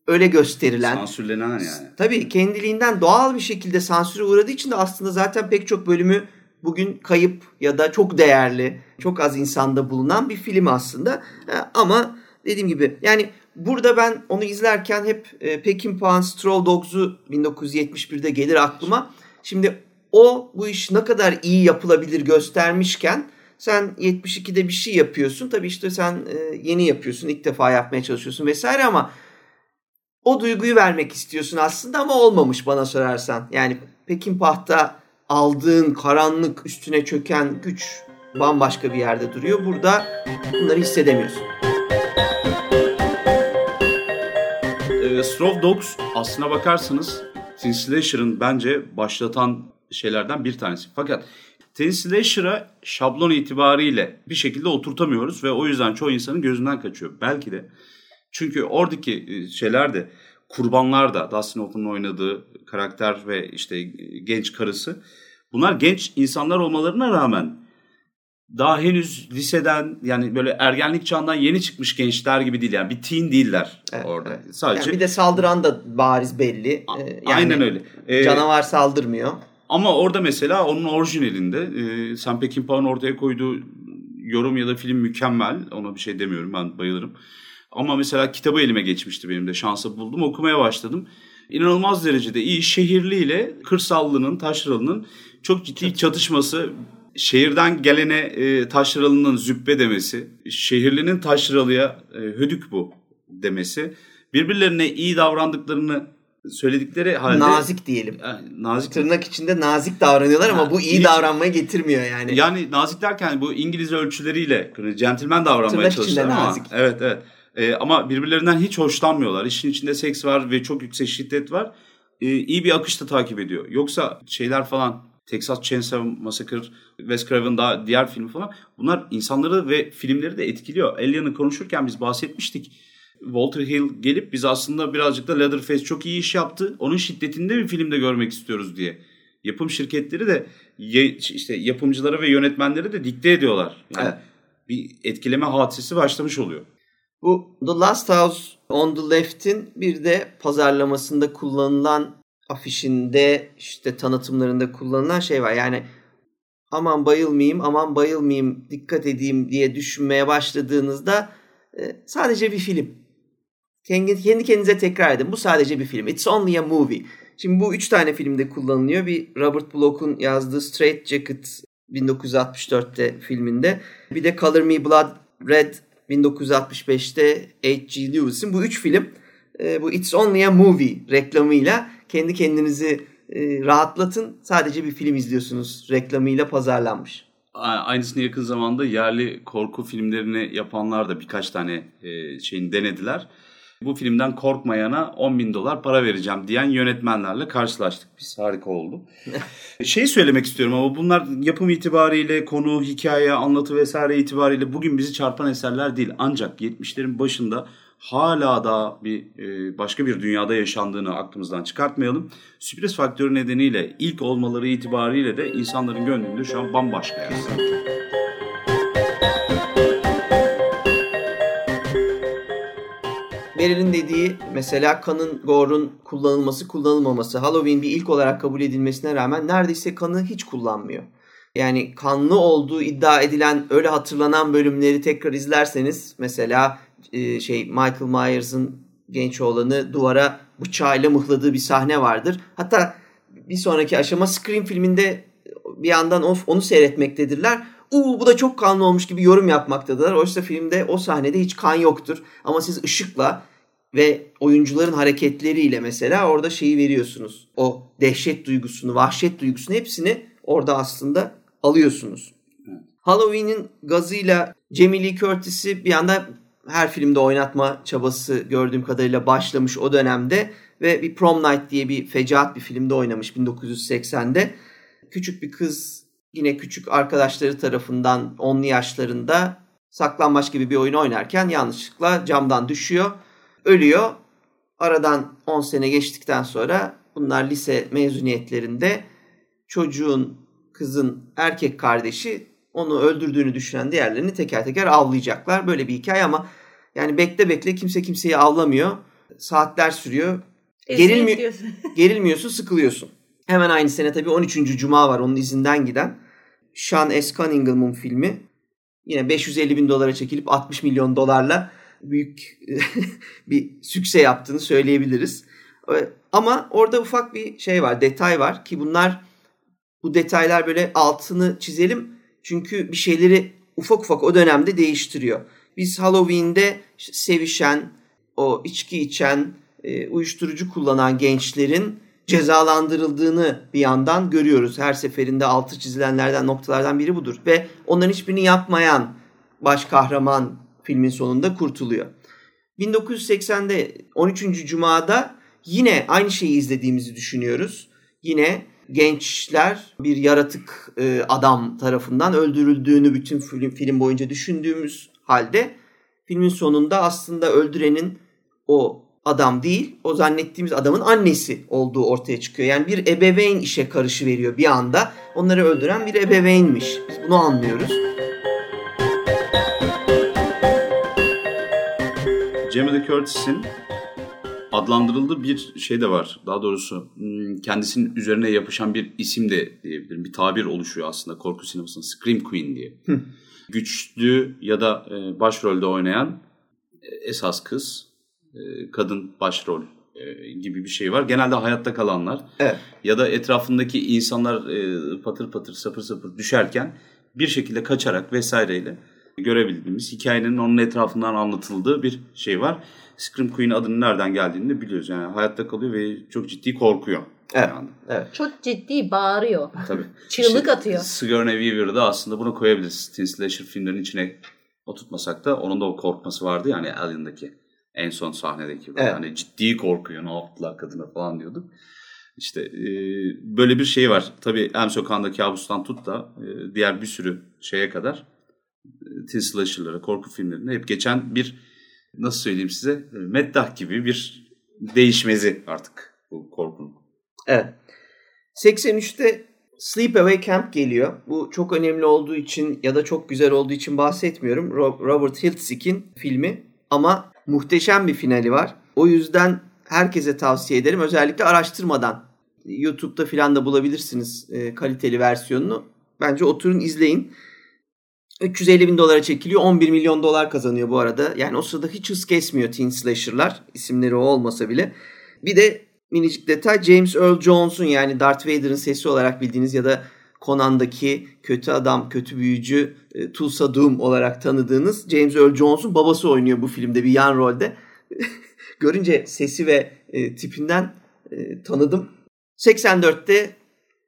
öyle gösterilen. Sansürlenen yani. Tabii kendiliğinden doğal bir şekilde sansüre uğradığı için de aslında zaten pek çok bölümü bugün kayıp ya da çok değerli, çok az insanda bulunan bir film aslında. E, Ama dediğim gibi yani burada ben onu izlerken hep e, Peckinpah'ın Straw Dogs'u 1971'de gelir aklıma. Şimdi o bu iş ne kadar iyi yapılabilir göstermişken sen 72'de bir şey yapıyorsun. Tabii işte sen e, yeni yapıyorsun, ilk defa yapmaya çalışıyorsun vesaire ama o duyguyu vermek istiyorsun aslında ama olmamış bana sorarsan. Yani Pekinpah'ta aldığın karanlık üstüne çöken güç bambaşka bir yerde duruyor. Burada bunları hissedemiyorsun. E, Straw Dogs aslına bakarsanız Teen Slasher'ın bence başlatan şeylerden bir tanesi. Fakat Teen Slasher'a şablon itibariyle bir şekilde oturtamıyoruz ve o yüzden çoğu insanın gözünden kaçıyor. Belki de çünkü oradaki e, şeyler de kurbanlar da Dustin Hoffman'ın oynadığı karakter ve işte genç karısı bunlar genç insanlar olmalarına rağmen daha henüz liseden yani böyle ergenlik çağından yeni çıkmış gençler gibi değil yani bir teen değiller Evet, orada. evet. Sadece Yani bir de saldıran da bariz belli. A- Ee, aynen öyle. Ee, Canavar saldırmıyor. Ama orada mesela onun orijinalinde e, Sam Peckinpah'ın ortaya koyduğu yorum ya da film mükemmel. Ona bir şey demiyorum ben bayılırım. Ama mesela kitabı elime geçmişti benim de şansı buldum okumaya başladım. İnanılmaz derecede iyi şehirli ile kırsallının, taşralının çok ciddi çatışması. Şehirden gelene e, taşralının züppe demesi, şehirlinin taşralıya e, hödük bu demesi, birbirlerine iyi davrandıklarını söyledikleri halde... Nazik diyelim. E, nazik Tırnak içinde nazik davranıyorlar ama Ha, bu iyi hiç- davranmaya getirmiyor yani. Yani nazik derken bu İngiliz ölçüleriyle centilmen davranmaya Tırnak çalışıyorlar içinde ama nazik. evet evet. Ee, ama birbirlerinden hiç hoşlanmıyorlar. İşin içinde seks var ve çok yüksek şiddet var. Ee, iyi bir akış da takip ediyor. Yoksa şeyler falan Texas Chainsaw Massacre, Wes Craven daha diğer filmi falan bunlar insanları ve filmleri de etkiliyor. Alien'ı konuşurken biz bahsetmiştik. Walter Hill gelip biz aslında birazcık da Leatherface çok iyi iş yaptı. Onun şiddetinde bir filmde görmek istiyoruz diye. Yapım şirketleri de işte yapımcılara ve yönetmenlere de dikte ediyorlar. Yani Evet. bir etkileme hadisesi başlamış oluyor. Bu The Last House on the Left'in bir de pazarlamasında kullanılan afişinde işte tanıtımlarında kullanılan şey var. Yani aman bayılmayayım aman bayılmayayım dikkat edeyim diye düşünmeye başladığınızda e, sadece bir film. Kendi, kendi kendinize tekrar edin. Bu sadece bir film. It's only a movie. Şimdi bu üç tane filmde kullanılıyor. Bir Robert Bloch'un yazdığı Straight Jacket 1964'te filminde. Bir de Color Me Blood Red 1965'te H.G. Lewis'in bu üç film e, bu It's Only a Movie reklamıyla kendi kendinizi e, rahatlatın. Sadece bir film izliyorsunuz reklamıyla pazarlanmış. Aynısını yakın zamanda yerli korku filmlerini yapanlar da birkaç tane e, şeyin denediler. Bu filmden korkmayana 10 bin dolar para vereceğim diyen yönetmenlerle karşılaştık biz. Harika oldu. şey söylemek istiyorum ama bunlar yapım itibariyle, konu, hikaye, anlatı vesaire itibariyle bugün bizi çarpan eserler değil. Ancak 70'lerin başında hala da bir e, başka bir dünyada yaşandığını aklımızdan çıkartmayalım. Sürpriz faktörü nedeniyle ilk olmaları itibariyle de insanların gönlünde şu an bambaşka yani. Beril'in dediği mesela kanın gore'un kullanılması kullanılmaması Halloween bir ilk olarak kabul edilmesine rağmen neredeyse kanı hiç kullanmıyor. Yani kanlı olduğu iddia edilen öyle hatırlanan bölümleri tekrar izlerseniz mesela e, şey Michael Myers'ın genç oğlanı duvara bıçağıyla mıhladığı bir sahne vardır. Hatta bir sonraki aşama Scream filminde bir yandan of onu seyretmektedirler. Uuu bu da çok kanlı olmuş gibi yorum yapmaktadırlar. Oysa filmde o sahnede hiç kan yoktur. Ama siz ışıkla ve oyuncuların hareketleriyle mesela orada şeyi veriyorsunuz. O dehşet duygusunu, vahşet duygusunu hepsini orada aslında alıyorsunuz. Halloween'in gazıyla Jamie Lee Curtis'i bir anda her filmde oynatma çabası gördüğüm kadarıyla başlamış o dönemde ve bir Prom Night diye bir fecaat bir filmde oynamış 1980'de. Küçük bir kız yine küçük arkadaşları tarafından onlu yaşlarında saklambaç gibi bir oyun oynarken yanlışlıkla camdan düşüyor. Ölüyor. Aradan 10 sene geçtikten sonra bunlar lise mezuniyetlerinde çocuğun, kızın erkek kardeşi onu öldürdüğünü düşünen diğerlerini teker teker avlayacaklar. Böyle bir hikaye ama yani bekle bekle kimse kimseyi avlamıyor. Saatler sürüyor. Gerilmi gerilmiyorsun, sıkılıyorsun. Hemen aynı sene tabii 13. Cuma var onun izinden giden. Sean S. Cunningham'ın filmi. Yine 550 bin dolara çekilip 60 milyon dolarla büyük bir sükse yaptığını söyleyebiliriz. Ama orada ufak bir şey var, detay var ki bunlar bu detaylar böyle altını çizelim. Çünkü bir şeyleri ufak ufak o dönemde değiştiriyor. Biz Halloween'de sevişen, o içki içen, e, uyuşturucu kullanan gençlerin cezalandırıldığını bir yandan görüyoruz. Her seferinde altı çizilenlerden noktalardan biri budur. Ve onların hiçbirini yapmayan baş kahraman filmin sonunda kurtuluyor. 1980'de 13. Cuma'da yine aynı şeyi izlediğimizi düşünüyoruz. Yine gençler bir yaratık e, adam tarafından öldürüldüğünü bütün film, film boyunca düşündüğümüz halde filmin sonunda aslında öldürenin o adam değil, o zannettiğimiz adamın annesi olduğu ortaya çıkıyor. Yani bir ebeveyn işe karışı veriyor bir anda. Onları öldüren bir ebeveynmiş. Biz bunu anlıyoruz. Jamie Lee Curtis'in adlandırıldığı bir şey de var. Daha doğrusu hmm, kendisinin üzerine yapışan bir isim de diyebilirim. Bir tabir oluşuyor aslında korku sinemasında. Scream Queen diye. Güçlü ya da e, başrolde oynayan e, esas kız, e, kadın başrol gibi bir şey var. Genelde hayatta kalanlar evet. ya da etrafındaki insanlar patır patır sapır sapır düşerken bir şekilde kaçarak vesaireyle görebildiğimiz hikayenin onun etrafından anlatıldığı bir şey var. Scream Queen adının nereden geldiğini de biliyoruz. Yani hayatta kalıyor ve çok ciddi korkuyor. Evet. Yani. evet. Çok ciddi bağırıyor. Tabii. Çığlık işte, atıyor. Sigourney Weaver'ı aslında bunu koyabiliriz. Teen Slasher filmlerin içine oturtmasak da onun da o korkması vardı yani Alien'daki en son sahnedeki. Evet. Hani ciddi korkuyor ne yaptılar kadına falan diyorduk. İşte e, böyle bir şey var. Tabii Elm Sokağı'nda kabustan tut da e, diğer bir sürü şeye kadar e, teen slasher'lara, korku filmlerinde hep geçen bir nasıl söyleyeyim size e, meddah gibi bir değişmezi artık bu korkunun. Evet. 83'te Sleepaway Camp geliyor. Bu çok önemli olduğu için ya da çok güzel olduğu için bahsetmiyorum. Robert Hiltzik filmi ama muhteşem bir finali var. O yüzden herkese tavsiye ederim. Özellikle araştırmadan. YouTube'da filan da bulabilirsiniz e, kaliteli versiyonunu. Bence oturun izleyin. 350 bin dolara çekiliyor. 11 milyon dolar kazanıyor bu arada. Yani o sırada hiç hız kesmiyor teen slasher'lar. İsimleri o olmasa bile. Bir de minicik detay James Earl Jones'un yani Darth Vader'ın sesi olarak bildiğiniz ya da Conan'daki kötü adam, kötü büyücü e, Tulsa Doom olarak tanıdığınız James Earl Jones'un babası oynuyor bu filmde bir yan rolde. Görünce sesi ve e, tipinden e, tanıdım. 84'te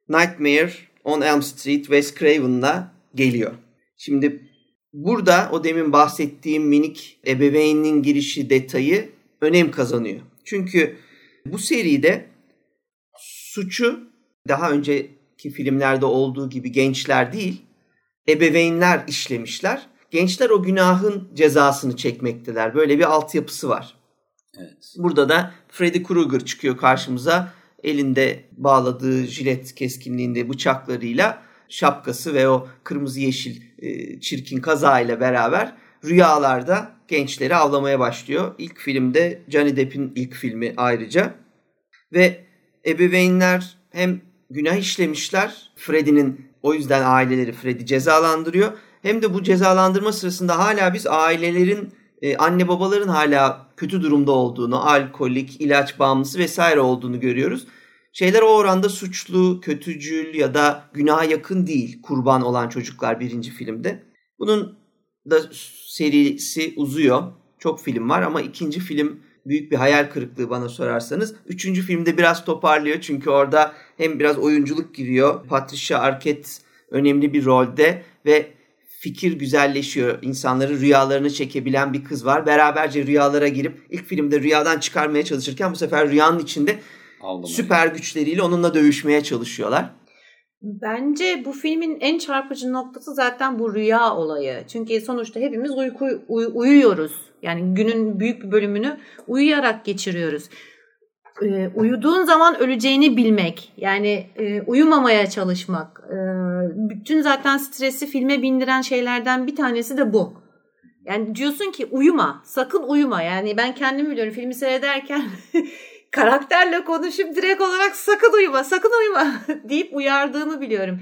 Nightmare on Elm Street Wes Craven'la geliyor. Şimdi burada o demin bahsettiğim minik ebeveynin girişi detayı önem kazanıyor. Çünkü bu seride suçu daha önceki filmlerde olduğu gibi gençler değil, ebeveynler işlemişler. Gençler o günahın cezasını çekmekteler. Böyle bir altyapısı var. Evet. Burada da Freddy Krueger çıkıyor karşımıza. Elinde bağladığı jilet keskinliğinde bıçaklarıyla şapkası ve o kırmızı yeşil e, çirkin kaza ile beraber rüyalarda gençleri avlamaya başlıyor. İlk filmde Johnny Depp'in ilk filmi ayrıca. Ve ebeveynler hem günah işlemişler. Freddy'nin o yüzden aileleri Freddy cezalandırıyor. Hem de bu cezalandırma sırasında hala biz ailelerin e, anne babaların hala kötü durumda olduğunu, alkolik, ilaç bağımlısı vesaire olduğunu görüyoruz şeyler o oranda suçlu, kötücül ya da günaha yakın değil kurban olan çocuklar birinci filmde. Bunun da serisi uzuyor. Çok film var ama ikinci film büyük bir hayal kırıklığı bana sorarsanız. Üçüncü filmde biraz toparlıyor çünkü orada hem biraz oyunculuk giriyor. Patricia Arquette önemli bir rolde ve fikir güzelleşiyor. İnsanların rüyalarını çekebilen bir kız var. Beraberce rüyalara girip ilk filmde rüyadan çıkarmaya çalışırken bu sefer rüyanın içinde Aldım süper güçleriyle onunla dövüşmeye çalışıyorlar. Bence bu filmin en çarpıcı noktası zaten bu rüya olayı. Çünkü sonuçta hepimiz uyku uy, uyuyoruz. Yani günün büyük bir bölümünü uyuyarak geçiriyoruz. Ee, uyuduğun zaman öleceğini bilmek, yani e, uyumamaya çalışmak. E, bütün zaten stresi filme bindiren şeylerden bir tanesi de bu. Yani diyorsun ki uyuma, sakın uyuma. Yani ben kendim biliyorum filmi seyrederken karakterle konuşup direkt olarak sakın uyuma, sakın uyuma deyip uyardığımı biliyorum.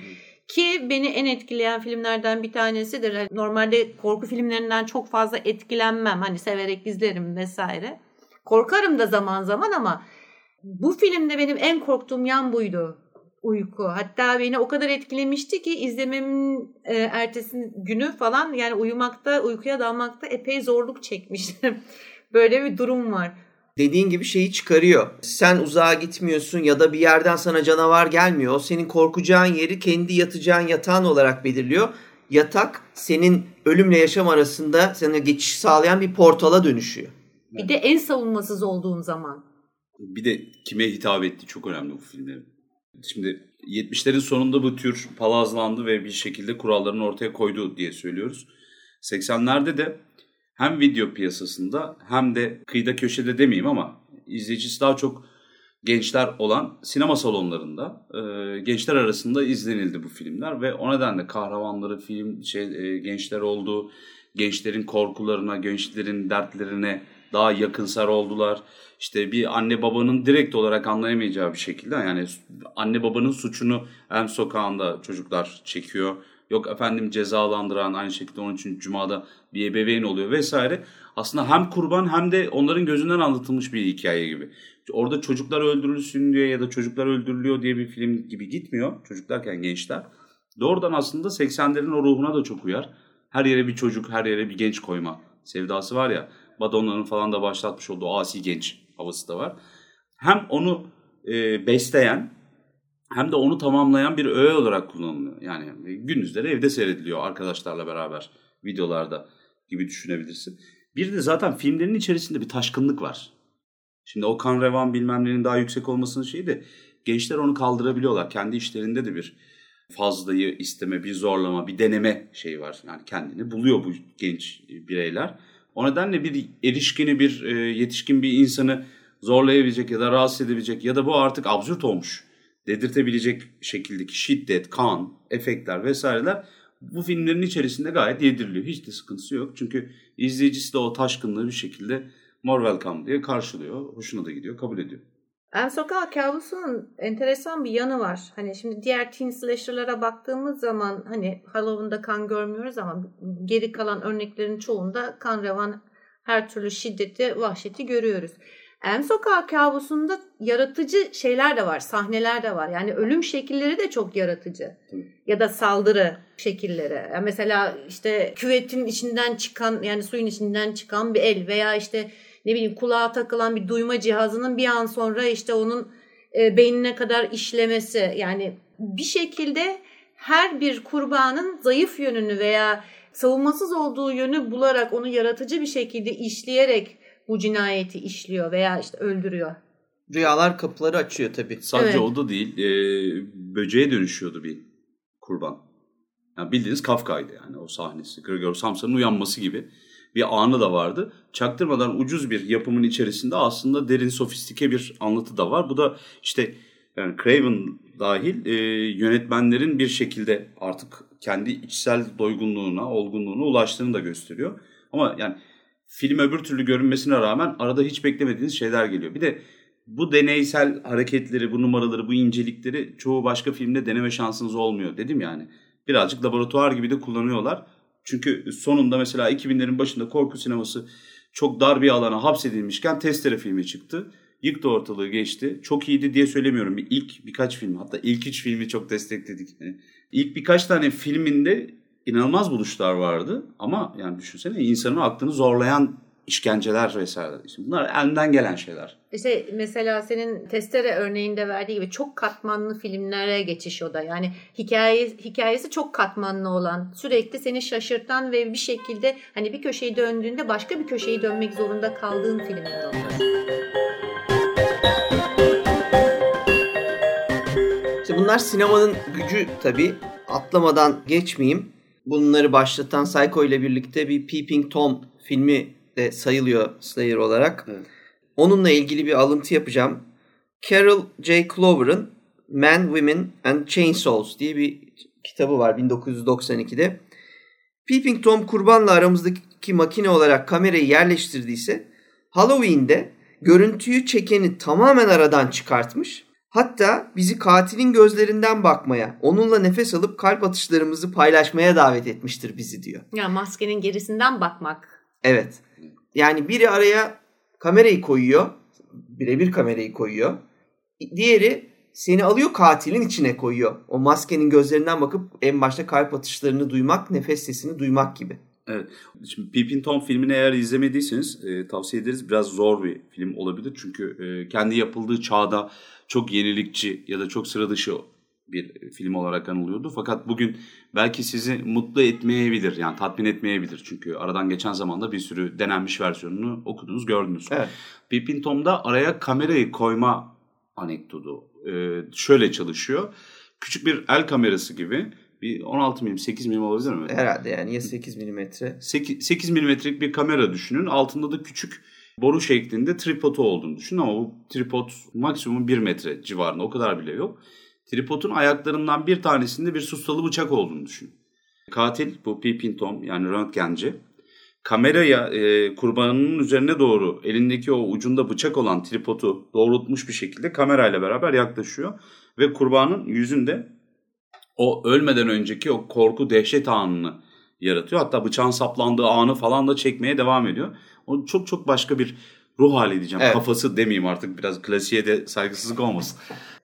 Ki beni en etkileyen filmlerden bir tanesidir. Normalde korku filmlerinden çok fazla etkilenmem. Hani severek izlerim vesaire. Korkarım da zaman zaman ama bu filmde benim en korktuğum yan buydu. Uyku. Hatta beni o kadar etkilemişti ki izlememin e, ertesi günü falan yani uyumakta, uykuya dalmakta epey zorluk çekmiştim. Böyle bir durum var dediğin gibi şeyi çıkarıyor. Sen uzağa gitmiyorsun ya da bir yerden sana canavar gelmiyor. O senin korkacağın yeri kendi yatacağın yatağın olarak belirliyor. Yatak senin ölümle yaşam arasında sana geçiş sağlayan bir portala dönüşüyor. Bir de en savunmasız olduğun zaman. Bir de kime hitap etti çok önemli bu filmde. Şimdi 70'lerin sonunda bu tür palazlandı ve bir şekilde kurallarını ortaya koydu diye söylüyoruz. 80'lerde de hem video piyasasında hem de kıyıda köşede demeyeyim ama izleyicisi daha çok gençler olan sinema salonlarında e, gençler arasında izlenildi bu filmler ve o nedenle kahramanları film şey e, gençler oldu. Gençlerin korkularına, gençlerin dertlerine daha yakınsar oldular. İşte bir anne babanın direkt olarak anlayamayacağı bir şekilde yani anne babanın suçunu hem sokağında çocuklar çekiyor Yok efendim cezalandıran aynı şekilde onun için Cuma'da bir ebeveyn oluyor vesaire. Aslında hem kurban hem de onların gözünden anlatılmış bir hikaye gibi. Orada çocuklar öldürülsün diye ya da çocuklar öldürülüyor diye bir film gibi gitmiyor. Çocuklarken gençler. Doğrudan aslında 80'lerin o ruhuna da çok uyar. Her yere bir çocuk, her yere bir genç koyma sevdası var ya. Madonna'nın falan da başlatmış olduğu asi genç havası da var. Hem onu e, besleyen hem de onu tamamlayan bir öğe olarak kullanılıyor. Yani gündüzleri evde seyrediliyor arkadaşlarla beraber videolarda gibi düşünebilirsin. Bir de zaten filmlerin içerisinde bir taşkınlık var. Şimdi o kan revan bilmem daha yüksek olmasının şeyi de gençler onu kaldırabiliyorlar. Kendi işlerinde de bir fazlayı isteme, bir zorlama, bir deneme şeyi var. Yani kendini buluyor bu genç bireyler. O nedenle bir erişkini, bir e, yetişkin bir insanı zorlayabilecek ya da rahatsız edebilecek ya da bu artık absürt olmuş dedirtebilecek şekildeki şiddet, kan, efektler vesaireler bu filmlerin içerisinde gayet yediriliyor. Hiç de sıkıntısı yok. Çünkü izleyicisi de o taşkınlığı bir şekilde more welcome diye karşılıyor. Hoşuna da gidiyor, kabul ediyor. En Sokak Kabusu'nun enteresan bir yanı var. Hani şimdi diğer teen slasher'lara baktığımız zaman hani Halloween'da kan görmüyoruz ama geri kalan örneklerin çoğunda kan revan her türlü şiddeti, vahşeti görüyoruz. En Sokağı Kabusu'nda yaratıcı şeyler de var, sahneler de var. Yani ölüm şekilleri de çok yaratıcı. Ya da saldırı şekilleri. Yani mesela işte küvetin içinden çıkan yani suyun içinden çıkan bir el veya işte ne bileyim kulağa takılan bir duyma cihazının bir an sonra işte onun e, beynine kadar işlemesi. Yani bir şekilde her bir kurbanın zayıf yönünü veya savunmasız olduğu yönü bularak onu yaratıcı bir şekilde işleyerek bu cinayeti işliyor veya işte öldürüyor. Rüyalar kapıları açıyor tabii. Sadece evet. o da değil. E, böceğe dönüşüyordu bir kurban. Yani bildiğiniz Kafka'ydı yani o sahnesi. Gregor Samsa'nın uyanması gibi bir anı da vardı. Çaktırmadan ucuz bir yapımın içerisinde aslında derin sofistike bir anlatı da var. Bu da işte yani Craven dahil e, yönetmenlerin bir şekilde artık kendi içsel doygunluğuna, olgunluğuna ulaştığını da gösteriyor. Ama yani film öbür türlü görünmesine rağmen arada hiç beklemediğiniz şeyler geliyor. Bir de bu deneysel hareketleri, bu numaraları, bu incelikleri çoğu başka filmde deneme şansınız olmuyor dedim yani. Birazcık laboratuvar gibi de kullanıyorlar. Çünkü sonunda mesela 2000'lerin başında korku sineması çok dar bir alana hapsedilmişken Testere filmi çıktı. Yıktı ortalığı geçti. Çok iyiydi diye söylemiyorum. İlk birkaç film hatta ilk üç filmi çok destekledik. İlk birkaç tane filminde inanılmaz buluşlar vardı. Ama yani düşünsene insanın aklını zorlayan işkenceler vesaire. İşte bunlar elinden gelen şeyler. İşte mesela senin testere örneğinde verdiği gibi çok katmanlı filmlere geçiş o da. Yani hikaye, hikayesi çok katmanlı olan, sürekli seni şaşırtan ve bir şekilde hani bir köşeyi döndüğünde başka bir köşeyi dönmek zorunda kaldığın filmler bunlar bunlar sinemanın gücü tabii. Atlamadan geçmeyeyim. Bunları başlatan Psycho ile birlikte bir Peeping Tom filmi de sayılıyor Slayer olarak. Evet. Onunla ilgili bir alıntı yapacağım. Carol J. Clover'ın Men, Women and Chainsaws diye bir kitabı var 1992'de. Peeping Tom kurbanla aramızdaki makine olarak kamerayı yerleştirdiyse Halloween'de görüntüyü çekeni tamamen aradan çıkartmış. Hatta bizi katilin gözlerinden bakmaya, onunla nefes alıp kalp atışlarımızı paylaşmaya davet etmiştir bizi diyor. Ya maskenin gerisinden bakmak. Evet. Yani biri araya kamerayı koyuyor. Birebir kamerayı koyuyor. Diğeri seni alıyor katilin içine koyuyor. O maskenin gözlerinden bakıp en başta kalp atışlarını duymak, nefes sesini duymak gibi. Evet. Şimdi Peeping Tom filmini eğer izlemediyseniz e, tavsiye ederiz. Biraz zor bir film olabilir. Çünkü e, kendi yapıldığı çağda çok yenilikçi ya da çok sıra dışı bir film olarak anılıyordu. Fakat bugün belki sizi mutlu etmeyebilir. Yani tatmin etmeyebilir. Çünkü aradan geçen zamanda bir sürü denenmiş versiyonunu okudunuz, gördünüz. Evet. Peeping Tom'da araya kamerayı koyma anekdotu e, şöyle çalışıyor. Küçük bir el kamerası gibi bir 16 milim 8 milim olabilir mi? Herhalde yani ya 8 milimetre. 8, 8 milimetrelik bir kamera düşünün. Altında da küçük boru şeklinde tripodu olduğunu düşünün ama bu tripod maksimum 1 metre civarında o kadar bile yok. Tripodun ayaklarından bir tanesinde bir sustalı bıçak olduğunu düşünün. Katil bu Peeping Tom yani röntgenci kameraya e, kurbanının üzerine doğru elindeki o ucunda bıçak olan tripodu doğrultmuş bir şekilde kamerayla beraber yaklaşıyor ve kurbanın yüzünde o ölmeden önceki o korku dehşet anını yaratıyor. Hatta bıçağın saplandığı anı falan da çekmeye devam ediyor. O çok çok başka bir ruh hali diyeceğim. Evet. Kafası demeyeyim artık biraz klasiğe de saygısızlık olmasın.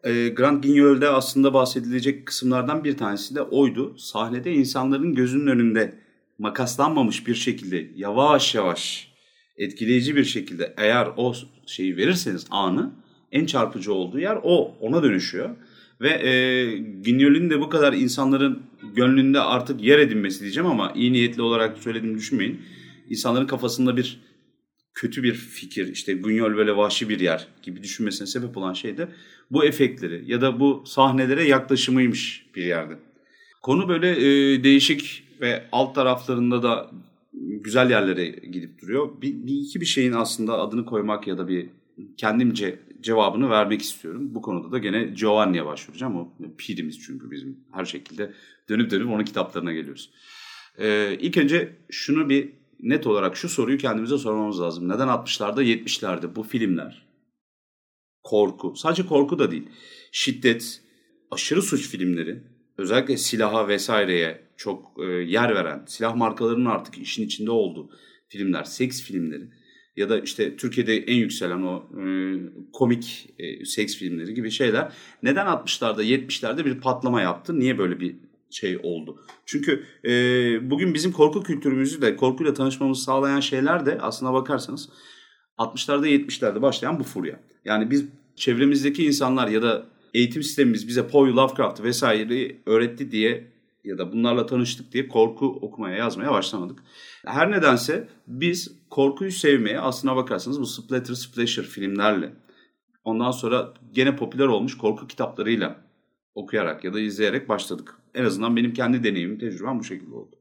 E, Grant Guignol'de aslında bahsedilecek kısımlardan bir tanesi de oydu. Sahnede insanların gözünün önünde makaslanmamış bir şekilde yavaş yavaş etkileyici bir şekilde eğer o şeyi verirseniz anı en çarpıcı olduğu yer o ona dönüşüyor. Ve e, Guignol'ün de bu kadar insanların gönlünde artık yer edinmesi diyeceğim ama iyi niyetli olarak söylediğimi düşünmeyin. İnsanların kafasında bir kötü bir fikir işte Guignol böyle vahşi bir yer gibi düşünmesine sebep olan şey de bu efektleri ya da bu sahnelere yaklaşımıymış bir yerde. Konu böyle e, değişik ve alt taraflarında da güzel yerlere gidip duruyor. Bir, bir iki bir şeyin aslında adını koymak ya da bir kendimce cevabını vermek istiyorum. Bu konuda da gene Giovanni'ye başvuracağım. O pirimiz çünkü bizim her şekilde dönüp dönüp onun kitaplarına geliyoruz. Ee, ilk önce şunu bir net olarak şu soruyu kendimize sormamız lazım. Neden 60'larda 70'lerde bu filmler korku, sadece korku da değil, şiddet, aşırı suç filmleri, özellikle silaha vesaireye çok e, yer veren, silah markalarının artık işin içinde olduğu filmler, seks filmleri ya da işte Türkiye'de en yükselen o e, komik e, seks filmleri gibi şeyler neden 60'larda 70'lerde bir patlama yaptı? Niye böyle bir şey oldu? Çünkü e, bugün bizim korku kültürümüzü de korkuyla tanışmamızı sağlayan şeyler de aslına bakarsanız 60'larda 70'lerde başlayan bu furya. Yani biz çevremizdeki insanlar ya da eğitim sistemimiz bize Poe, Lovecraft vesaireyi öğretti diye ya da bunlarla tanıştık diye korku okumaya yazmaya başlamadık. Her nedense biz korkuyu sevmeye aslına bakarsanız bu splatter splasher filmlerle ondan sonra gene popüler olmuş korku kitaplarıyla okuyarak ya da izleyerek başladık. En azından benim kendi deneyimim, tecrübem bu şekilde oldu.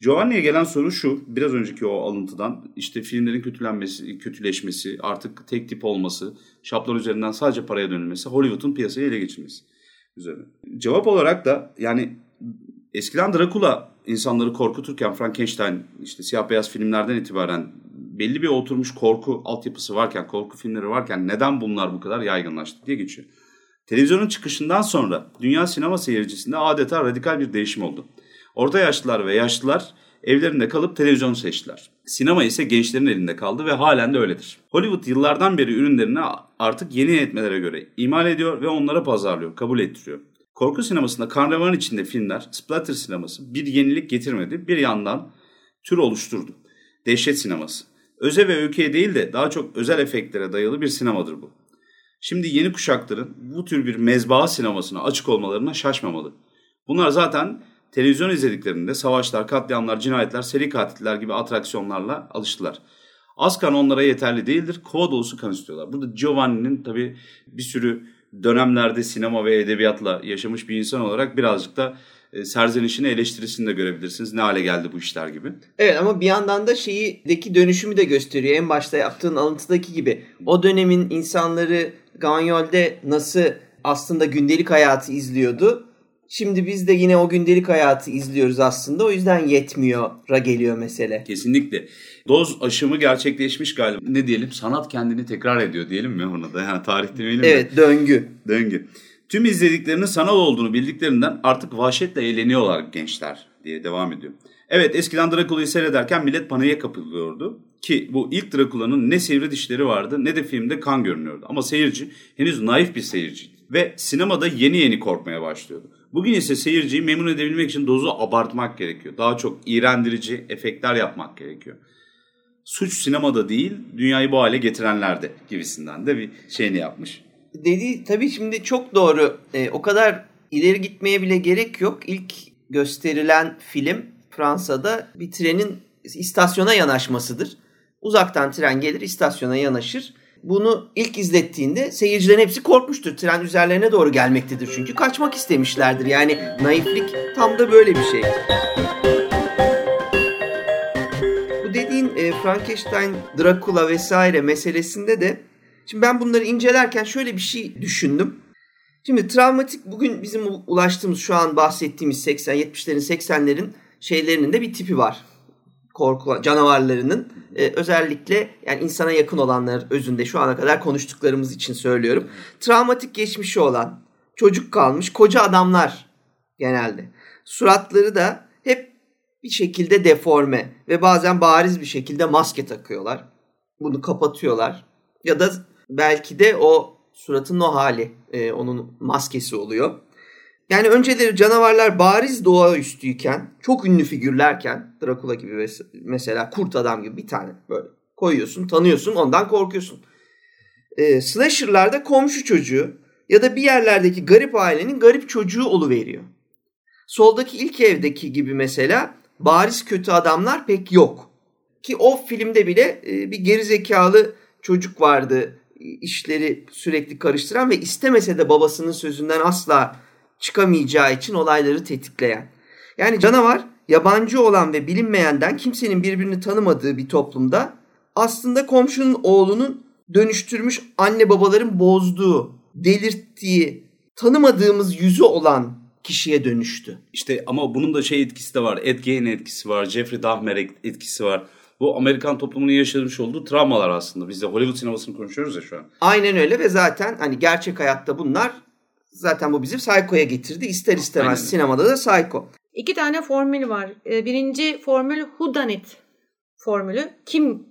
Giovanni'ye gelen soru şu, biraz önceki o alıntıdan işte filmlerin kötülenmesi, kötüleşmesi, artık tek tip olması, şablon üzerinden sadece paraya dönülmesi, Hollywood'un piyasayı ele geçirmesi üzerine. Cevap olarak da yani eskiden Dracula insanları korkuturken Frankenstein işte siyah beyaz filmlerden itibaren belli bir oturmuş korku altyapısı varken, korku filmleri varken neden bunlar bu kadar yaygınlaştı diye geçiyor. Televizyonun çıkışından sonra dünya sinema seyircisinde adeta radikal bir değişim oldu. Orta yaşlılar ve yaşlılar evlerinde kalıp televizyon seçtiler. Sinema ise gençlerin elinde kaldı ve halen de öyledir. Hollywood yıllardan beri ürünlerini artık yeni yönetmelere göre imal ediyor ve onlara pazarlıyor, kabul ettiriyor. Korku sinemasında kan revan içinde filmler, splatter sineması bir yenilik getirmedi. Bir yandan tür oluşturdu. Dehşet sineması. Öze ve öyküye değil de daha çok özel efektlere dayalı bir sinemadır bu. Şimdi yeni kuşakların bu tür bir mezbaha sinemasına açık olmalarına şaşmamalı. Bunlar zaten televizyon izlediklerinde savaşlar, katliamlar, cinayetler, seri katiller gibi atraksiyonlarla alıştılar. Az kan onlara yeterli değildir. Kova dolusu kan istiyorlar. Burada Giovanni'nin tabii bir sürü dönemlerde sinema ve edebiyatla yaşamış bir insan olarak birazcık da e, serzenişini eleştirisini de görebilirsiniz. Ne hale geldi bu işler gibi. Evet ama bir yandan da şeydeki dönüşümü de gösteriyor. En başta yaptığın alıntıdaki gibi. O dönemin insanları Ganyol'de nasıl aslında gündelik hayatı izliyordu. Şimdi biz de yine o gündelik hayatı izliyoruz aslında. O yüzden yetmiyor'a geliyor mesele. Kesinlikle. Doz aşımı gerçekleşmiş galiba. Ne diyelim? Sanat kendini tekrar ediyor diyelim mi ona da? Yani tarih demeyelim mi? Evet döngü. Döngü. Tüm izlediklerinin sanal olduğunu bildiklerinden artık vahşetle eğleniyorlar gençler diye devam ediyor. Evet eskiden Drakula'yı seyrederken millet paniğe kapılıyordu. Ki bu ilk Drakula'nın ne sivri dişleri vardı ne de filmde kan görünüyordu. Ama seyirci henüz naif bir seyirciydi. Ve sinemada yeni yeni korkmaya başlıyordu. Bugün ise seyirciyi memnun edebilmek için dozu abartmak gerekiyor. Daha çok iğrendirici efektler yapmak gerekiyor. Suç sinemada değil, dünyayı bu hale getirenlerde gibisinden de bir şeyini yapmış. Dedi tabii şimdi çok doğru. E, o kadar ileri gitmeye bile gerek yok. İlk gösterilen film Fransa'da bir trenin istasyona yanaşmasıdır. Uzaktan tren gelir istasyona yanaşır. Bunu ilk izlettiğinde seyircilerin hepsi korkmuştur. Tren üzerlerine doğru gelmektedir çünkü. Kaçmak istemişlerdir. Yani naiflik tam da böyle bir şey. Bu dediğin e, Frankenstein, Dracula vesaire meselesinde de şimdi ben bunları incelerken şöyle bir şey düşündüm. Şimdi travmatik bugün bizim ulaştığımız şu an bahsettiğimiz 80 70'lerin 80'lerin şeylerinin de bir tipi var korku canavarlarının e, özellikle yani insana yakın olanlar özünde şu ana kadar konuştuklarımız için söylüyorum. Travmatik geçmişi olan, çocuk kalmış koca adamlar genelde. Suratları da hep bir şekilde deforme ve bazen bariz bir şekilde maske takıyorlar. Bunu kapatıyorlar. Ya da belki de o suratın o hali e, onun maskesi oluyor. Yani önceleri canavarlar bariz doğaüstüyken, çok ünlü figürlerken, Dracula gibi mesela kurt adam gibi bir tane böyle koyuyorsun, tanıyorsun, ondan korkuyorsun. Ee, slasher'larda komşu çocuğu ya da bir yerlerdeki garip ailenin garip çocuğu oluveriyor. Soldaki ilk evdeki gibi mesela bariz kötü adamlar pek yok. Ki o filmde bile e, bir gerizekalı çocuk vardı işleri sürekli karıştıran ve istemese de babasının sözünden asla çıkamayacağı için olayları tetikleyen. Yani canavar yabancı olan ve bilinmeyenden kimsenin birbirini tanımadığı bir toplumda aslında komşunun oğlunun dönüştürmüş anne babaların bozduğu, delirttiği, tanımadığımız yüzü olan kişiye dönüştü. İşte ama bunun da şey etkisi de var. Ed Gein etkisi var. Jeffrey Dahmer etkisi var. Bu Amerikan toplumunun yaşamış olduğu travmalar aslında. Biz de Hollywood sinemasını konuşuyoruz ya şu an. Aynen öyle ve zaten hani gerçek hayatta bunlar Zaten bu bizi Psycho'ya getirdi. İster istemez Aynen. sinemada da Psycho. İki tane formül var. Ee, birinci formül who done it formülü. Kim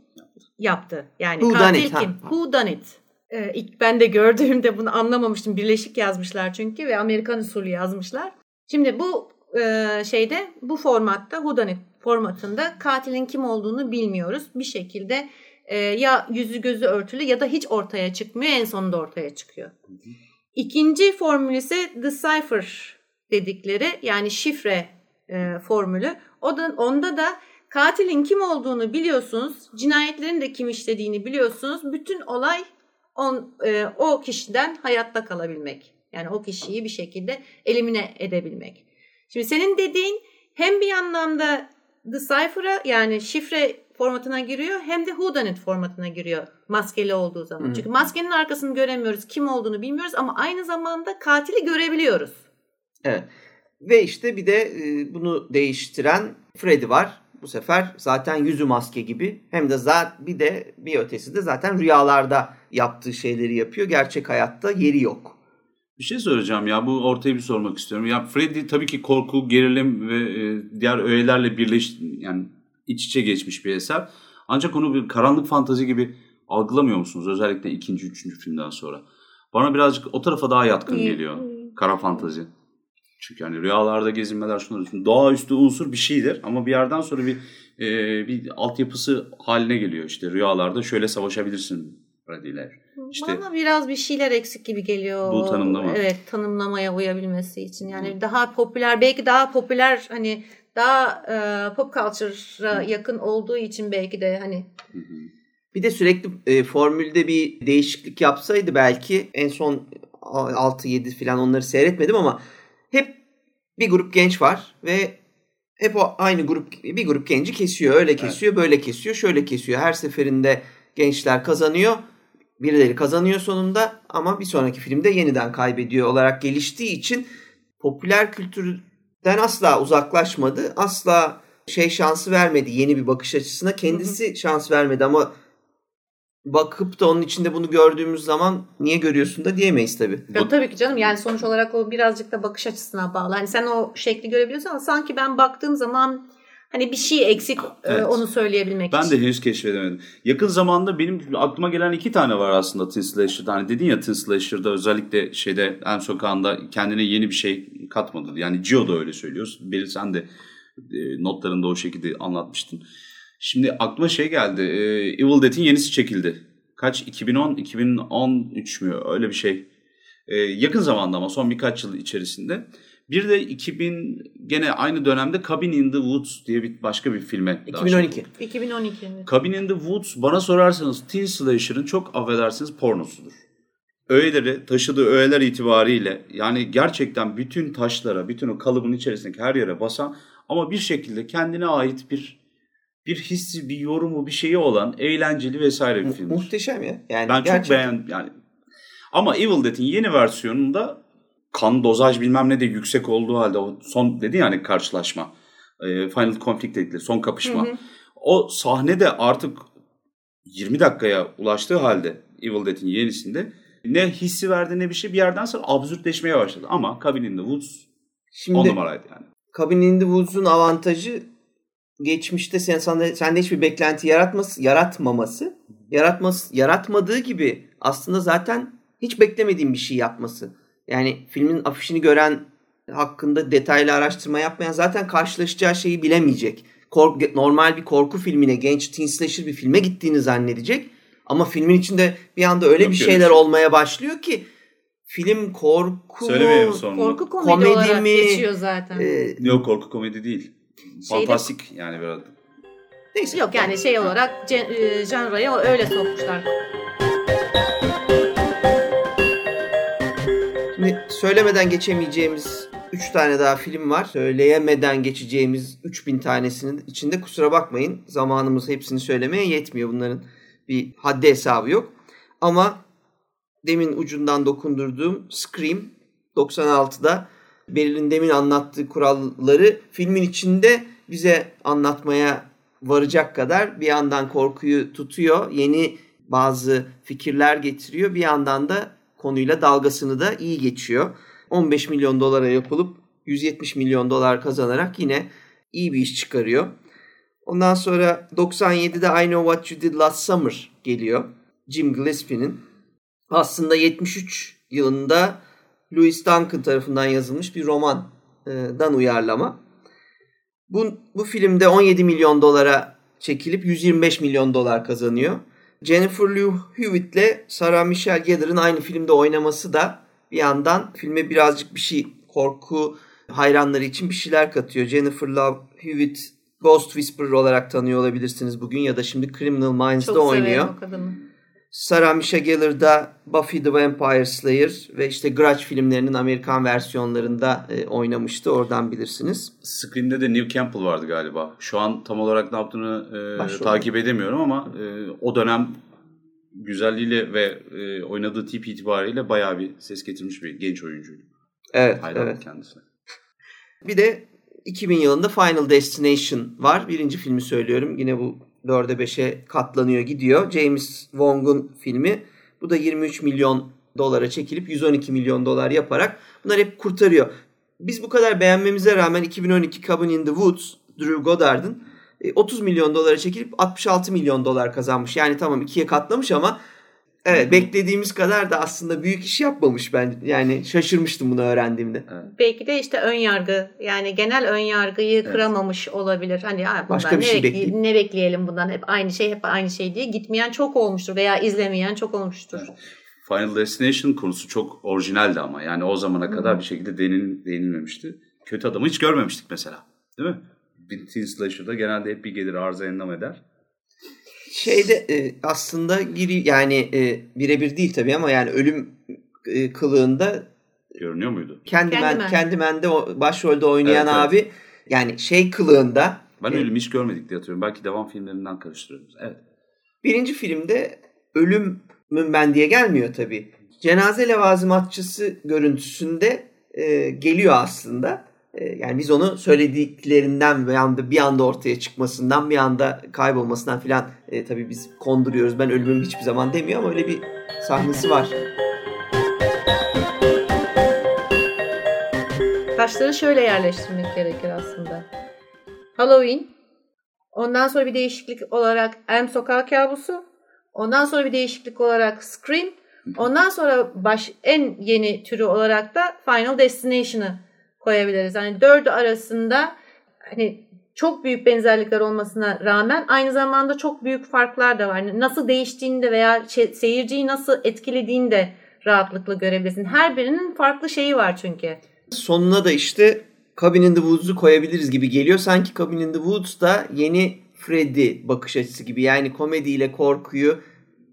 yaptı? Yani who katil kim? Ha. Who done it? Ee, ilk ben de gördüğümde bunu anlamamıştım. Birleşik yazmışlar çünkü ve Amerikan usulü yazmışlar. Şimdi bu e, şeyde bu formatta who done it formatında katilin kim olduğunu bilmiyoruz. Bir şekilde e, ya yüzü gözü örtülü ya da hiç ortaya çıkmıyor. En sonunda ortaya çıkıyor. İkinci formül ise decipher dedikleri yani şifre e, formülü. O da, onda da katilin kim olduğunu biliyorsunuz, cinayetlerin de kim işlediğini biliyorsunuz. Bütün olay on, e, o kişiden hayatta kalabilmek. Yani o kişiyi bir şekilde elimine edebilmek. Şimdi senin dediğin hem bir anlamda decipher'a yani şifre formatına giriyor hem de whodunit formatına giriyor maskeli olduğu zaman. Hmm. Çünkü maskenin arkasını göremiyoruz, kim olduğunu bilmiyoruz ama aynı zamanda katili görebiliyoruz. Evet. Ve işte bir de e, bunu değiştiren Freddy var. Bu sefer zaten yüzü maske gibi. Hem de zaten bir de bir ötesi de zaten rüyalarda yaptığı şeyleri yapıyor. Gerçek hayatta yeri yok. Bir şey soracağım ya bu ortaya bir sormak istiyorum. Ya Freddy tabii ki korku, gerilim ve e, diğer öğelerle birleş yani iç içe geçmiş bir eser. Ancak onu bir karanlık fantazi gibi algılamıyor musunuz? Özellikle ikinci, üçüncü filmden sonra. Bana birazcık o tarafa daha yatkın geliyor. Kara fantazi. Çünkü hani rüyalarda gezinmeler şunlar doğaüstü unsur bir şeydir ama bir yerden sonra bir e, bir altyapısı haline geliyor. İşte rüyalarda şöyle savaşabilirsin Freddy'ler. İşte, Bana biraz bir şeyler eksik gibi geliyor. Bu tanımlama. Evet tanımlamaya uyabilmesi için. Yani Hı. daha popüler belki daha popüler hani daha e, pop culture'a yakın olduğu için belki de hani. Bir de sürekli e, formülde bir değişiklik yapsaydı belki en son 6-7 falan onları seyretmedim ama hep bir grup genç var ve hep o aynı grup bir grup genci kesiyor. Öyle kesiyor, evet. böyle kesiyor, şöyle kesiyor. Her seferinde gençler kazanıyor. Birileri kazanıyor sonunda ama bir sonraki filmde yeniden kaybediyor olarak geliştiği için popüler kültürden asla uzaklaşmadı. Asla şey şansı vermedi yeni bir bakış açısına. Kendisi hı hı. şans vermedi ama bakıp da onun içinde bunu gördüğümüz zaman niye görüyorsun da diyemeyiz tabii. Ya, tabii ki canım yani sonuç olarak o birazcık da bakış açısına bağlı. Hani sen o şekli görebiliyorsun ama sanki ben baktığım zaman hani bir şey eksik e, evet. onu söyleyebilmek ben için. Ben de henüz keşfedemedim. Yakın zamanda benim aklıma gelen iki tane var aslında Teen Slasher'da. Hani dedin ya Teen Slasher'da özellikle şeyde en sokağında kendine yeni bir şey katmadı. Yani Gio da öyle söylüyor. Beril sen de e, notlarında o şekilde anlatmıştın. Şimdi aklıma şey geldi. E, Evil Dead'in yenisi çekildi. Kaç? 2010, 2013 mü? Öyle bir şey. Yakın zamanda ama son birkaç yıl içerisinde. Bir de 2000 gene aynı dönemde Cabin in the Woods diye bir başka bir filme 2012. 2012. Cabin in the Woods bana sorarsanız Teen Slasher'ın çok affedersiniz pornosudur. Öğeleri, taşıdığı öğeler itibariyle yani gerçekten bütün taşlara, bütün o kalıbın içerisindeki her yere basan ama bir şekilde kendine ait bir bir hissi, bir yorumu, bir şeyi olan eğlenceli vesaire bir film. Muhteşem ya. Yani ben gerçekten... çok beğendim yani. Ama Evil Dead'in yeni versiyonunda kan dozaj bilmem ne de yüksek olduğu halde o son dedi yani karşılaşma. E, Final Conflict dedikleri son kapışma. Hı hı. O sahnede artık 20 dakikaya ulaştığı halde Evil Dead'in yenisinde ne hissi verdi ne bir şey bir yerden sonra absürtleşmeye başladı. Ama Cabin in the Woods Şimdi, on numaraydı yani. Cabin in the Woods'un avantajı geçmişte sen sende, sende hiçbir beklenti yaratması, yaratmaması, yaratması, yaratmadığı gibi aslında zaten hiç beklemediğim bir şey yapması. Yani filmin afişini gören hakkında detaylı araştırma yapmayan zaten karşılaşacağı şeyi bilemeyecek. Kork, normal bir korku filmine, genç teen slasher bir filme gittiğini zannedecek. Ama filmin içinde bir anda öyle Yok, bir şeyler şey. olmaya başlıyor ki film korku mu? Korku komedi, komedi olarak mi? geçiyor zaten. Ee, Yok korku komedi değil. Fantastik Şeyde, yani biraz. Neyse. Yok yani şey olarak e, janraya öyle sokmuşlar. Söylemeden geçemeyeceğimiz 3 tane daha film var. Söyleyemeden geçeceğimiz 3000 tanesinin içinde kusura bakmayın. Zamanımız hepsini söylemeye yetmiyor. Bunların bir haddi hesabı yok. Ama demin ucundan dokundurduğum Scream 96'da Beril'in demin anlattığı kuralları filmin içinde bize anlatmaya varacak kadar bir yandan korkuyu tutuyor. Yeni bazı fikirler getiriyor. Bir yandan da konuyla dalgasını da iyi geçiyor. 15 milyon dolara yapılıp 170 milyon dolar kazanarak yine iyi bir iş çıkarıyor. Ondan sonra 97'de I Know What You Did Last Summer geliyor. Jim Gillespie'nin. Aslında 73 yılında Louis Duncan tarafından yazılmış bir romandan uyarlama. Bu, bu filmde 17 milyon dolara çekilip 125 milyon dolar kazanıyor. Jennifer Lou Hewitt ile Sarah Michelle Gellar'ın aynı filmde oynaması da bir yandan filme birazcık bir şey korku hayranları için bir şeyler katıyor. Jennifer Love Hewitt Ghost Whisperer olarak tanıyor olabilirsiniz bugün ya da şimdi Criminal Minds'da Çok oynuyor. Çok o kadını. Sarah Michelle Gellar da Buffy the Vampire Slayer ve işte Grudge filmlerinin Amerikan versiyonlarında e, oynamıştı. Oradan bilirsiniz. Scream'de de Neil Campbell vardı galiba. Şu an tam olarak ne yaptığını e, takip edemiyorum ama e, o dönem güzelliğiyle ve e, oynadığı tip itibariyle bayağı bir ses getirmiş bir genç oyuncuydu. Evet, Hayran evet. kendisi. Bir de 2000 yılında Final Destination var. Birinci filmi söylüyorum. Yine bu 4'e 5'e katlanıyor gidiyor. James Wong'un filmi. Bu da 23 milyon dolara çekilip 112 milyon dolar yaparak bunlar hep kurtarıyor. Biz bu kadar beğenmemize rağmen 2012 Cabin in the Woods Drew Goddard'ın 30 e, milyon dolara çekilip 66 milyon dolar kazanmış. Yani tamam ikiye katlamış ama Evet beklediğimiz kadar da aslında büyük iş yapmamış ben. Yani şaşırmıştım bunu öğrendiğimde. Evet. Belki de işte ön yargı yani genel ön yargıyı evet. kıramamış olabilir. Hani bundan Başka bir şey ne, bekleyelim. ne bekleyelim bundan hep aynı şey hep aynı şey diye gitmeyen çok olmuştur veya izlemeyen çok olmuştur. Evet. Final Destination konusu çok orijinaldi ama yani o zamana kadar hmm. bir şekilde denil, denilmemişti. Kötü adamı hiç görmemiştik mesela. Değil mi? Bir teen slasher'da genelde hep bir gelir arıza endam eder şeyde e, aslında giri yani e, birebir değil tabii ama yani ölüm e, kılığında Görünüyor muydu? Candyman. Candyman'de o- başrolde oynayan Evet, evet. abi yani şey kılığında Ben Evet. ölümü hiç görmedik diye hatırlıyorum. Belki devam filmlerinden karıştırıyoruz. Evet. birinci filmde ölümün ben diye gelmiyor tabii. Cenaze levazımatçısı görüntüsünde e, geliyor aslında. E, yani biz onu söylediklerinden bir anda bir anda ortaya çıkmasından bir anda kaybolmasından filan e, tabii biz konduruyoruz. Ben ölümüm hiçbir zaman demiyor ama öyle bir sahnesi var. Taşları şöyle yerleştirmek gerekir aslında. Halloween. Ondan sonra bir değişiklik olarak Elm Sokağı Kabusu. Ondan sonra bir değişiklik olarak Scream. Ondan sonra baş en yeni türü olarak da Final Destination'ı koyabiliriz. Yani dördü arasında hani çok büyük benzerlikler olmasına rağmen aynı zamanda çok büyük farklar da var. Yani Nasıl değiştiğini de veya seyirciyi nasıl etkilediğini de rahatlıkla görebilirsin. Her birinin farklı şeyi var çünkü. Sonuna da işte Cabin in the Woods'u koyabiliriz gibi geliyor. Sanki Cabin in the Woods da yeni Freddy bakış açısı gibi. Yani komediyle korkuyu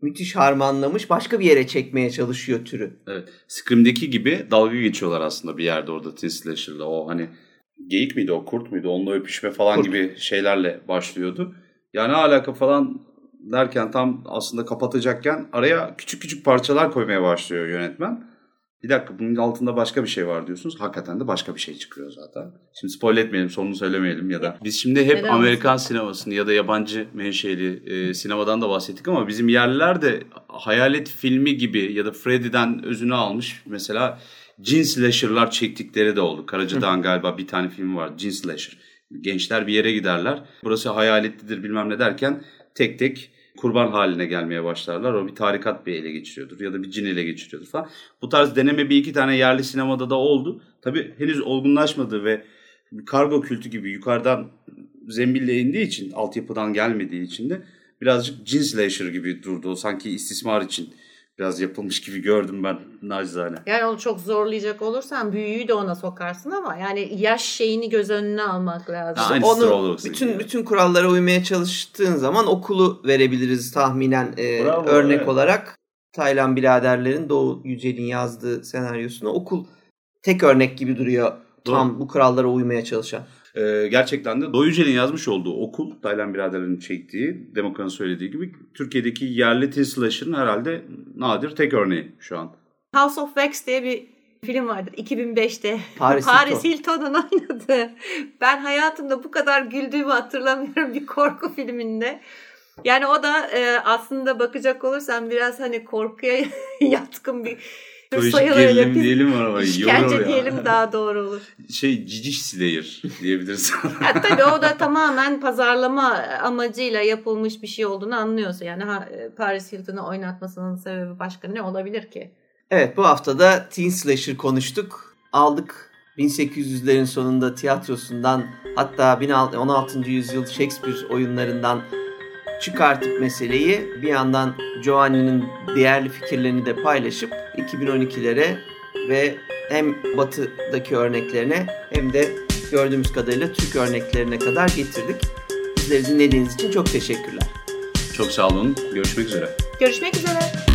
müthiş harmanlamış başka bir yere çekmeye çalışıyor türü. Evet. Scream'deki gibi dalga geçiyorlar aslında bir yerde orada Teen Slasher'la. O hani geyik miydi o kurt muydu onunla öpüşme falan Kurt. gibi şeylerle başlıyordu. Yani alaka falan derken tam aslında kapatacakken araya küçük küçük parçalar koymaya başlıyor yönetmen. Bir dakika bunun altında başka bir şey var diyorsunuz. Hakikaten de başka bir şey çıkıyor zaten. Şimdi spoil etmeyelim sonunu söylemeyelim ya da. Biz şimdi hep Neden Amerikan sinemasını ya da yabancı menşeli e, sinemadan da bahsettik ama bizim yerliler de hayalet filmi gibi ya da Freddy'den özünü almış. Mesela Cin Slasher'lar çektikleri de oldu. Karacadağ'ın galiba bir tane filmi var. Cin Slasher. Gençler bir yere giderler. Burası hayaletlidir bilmem ne derken tek tek kurban haline gelmeye başlarlar. O bir tarikat bir ele geçiriyordur ya da bir cin ele geçiriyordur falan. Bu tarz deneme bir iki tane yerli sinemada da oldu. Tabii henüz olgunlaşmadı ve kargo kültü gibi yukarıdan zembille indiği için, altyapıdan gelmediği için de birazcık cin slasher gibi durdu. O sanki istismar için biraz yapılmış gibi gördüm ben nacizane. Yani onu çok zorlayacak olursan büyüyü de ona sokarsın ama yani yaş şeyini göz önüne almak lazım. Ha, Onu bütün gibi. bütün kurallara uymaya çalıştığın zaman okulu verebiliriz tahminen e, Bravo, örnek evet. olarak. Taylan biraderlerin Doğu Yücel'in yazdığı senaryosunu okul tek örnek gibi duruyor. Doğru. Tam bu kurallara uymaya çalışan. Ee, gerçekten de Doğu Yücel'in yazmış olduğu okul, Taylan biraderlerin çektiği, Demokra'nın söylediği gibi Türkiye'deki yerli teen slasher'ın herhalde nadir tek örneği şu an. House of Wax diye bir film vardır 2005'te. Paris Paris Hilton. Hilton'un oynadığı. Ben hayatımda bu kadar güldüğümü hatırlamıyorum bir korku filminde. Yani o da e, aslında bakacak olursan biraz hani korkuya yatkın bir Psikolojik gerilim diyelim mi araba? İşkence ya. diyelim daha doğru olur. Şey ciciş slayer diyebiliriz. Ya tabii o da tamamen pazarlama amacıyla yapılmış bir şey olduğunu anlıyorsa. Yani e, Paris Hilton'u oynatmasının sebebi başka ne olabilir ki? Evet bu hafta da Teen Slasher konuştuk. Aldık 1800'lerin sonunda tiyatrosundan hatta 16. yüzyıl Shakespeare oyunlarından çıkartıp meseleyi bir yandan Giovanni'nin değerli fikirlerini de paylaşıp 2012'lere ve hem batıdaki örneklerine hem de gördüğümüz kadarıyla Türk örneklerine kadar getirdik. Bizleri dinlediğiniz için çok teşekkürler. Çok sağ olun. Görüşmek üzere. Görüşmek üzere.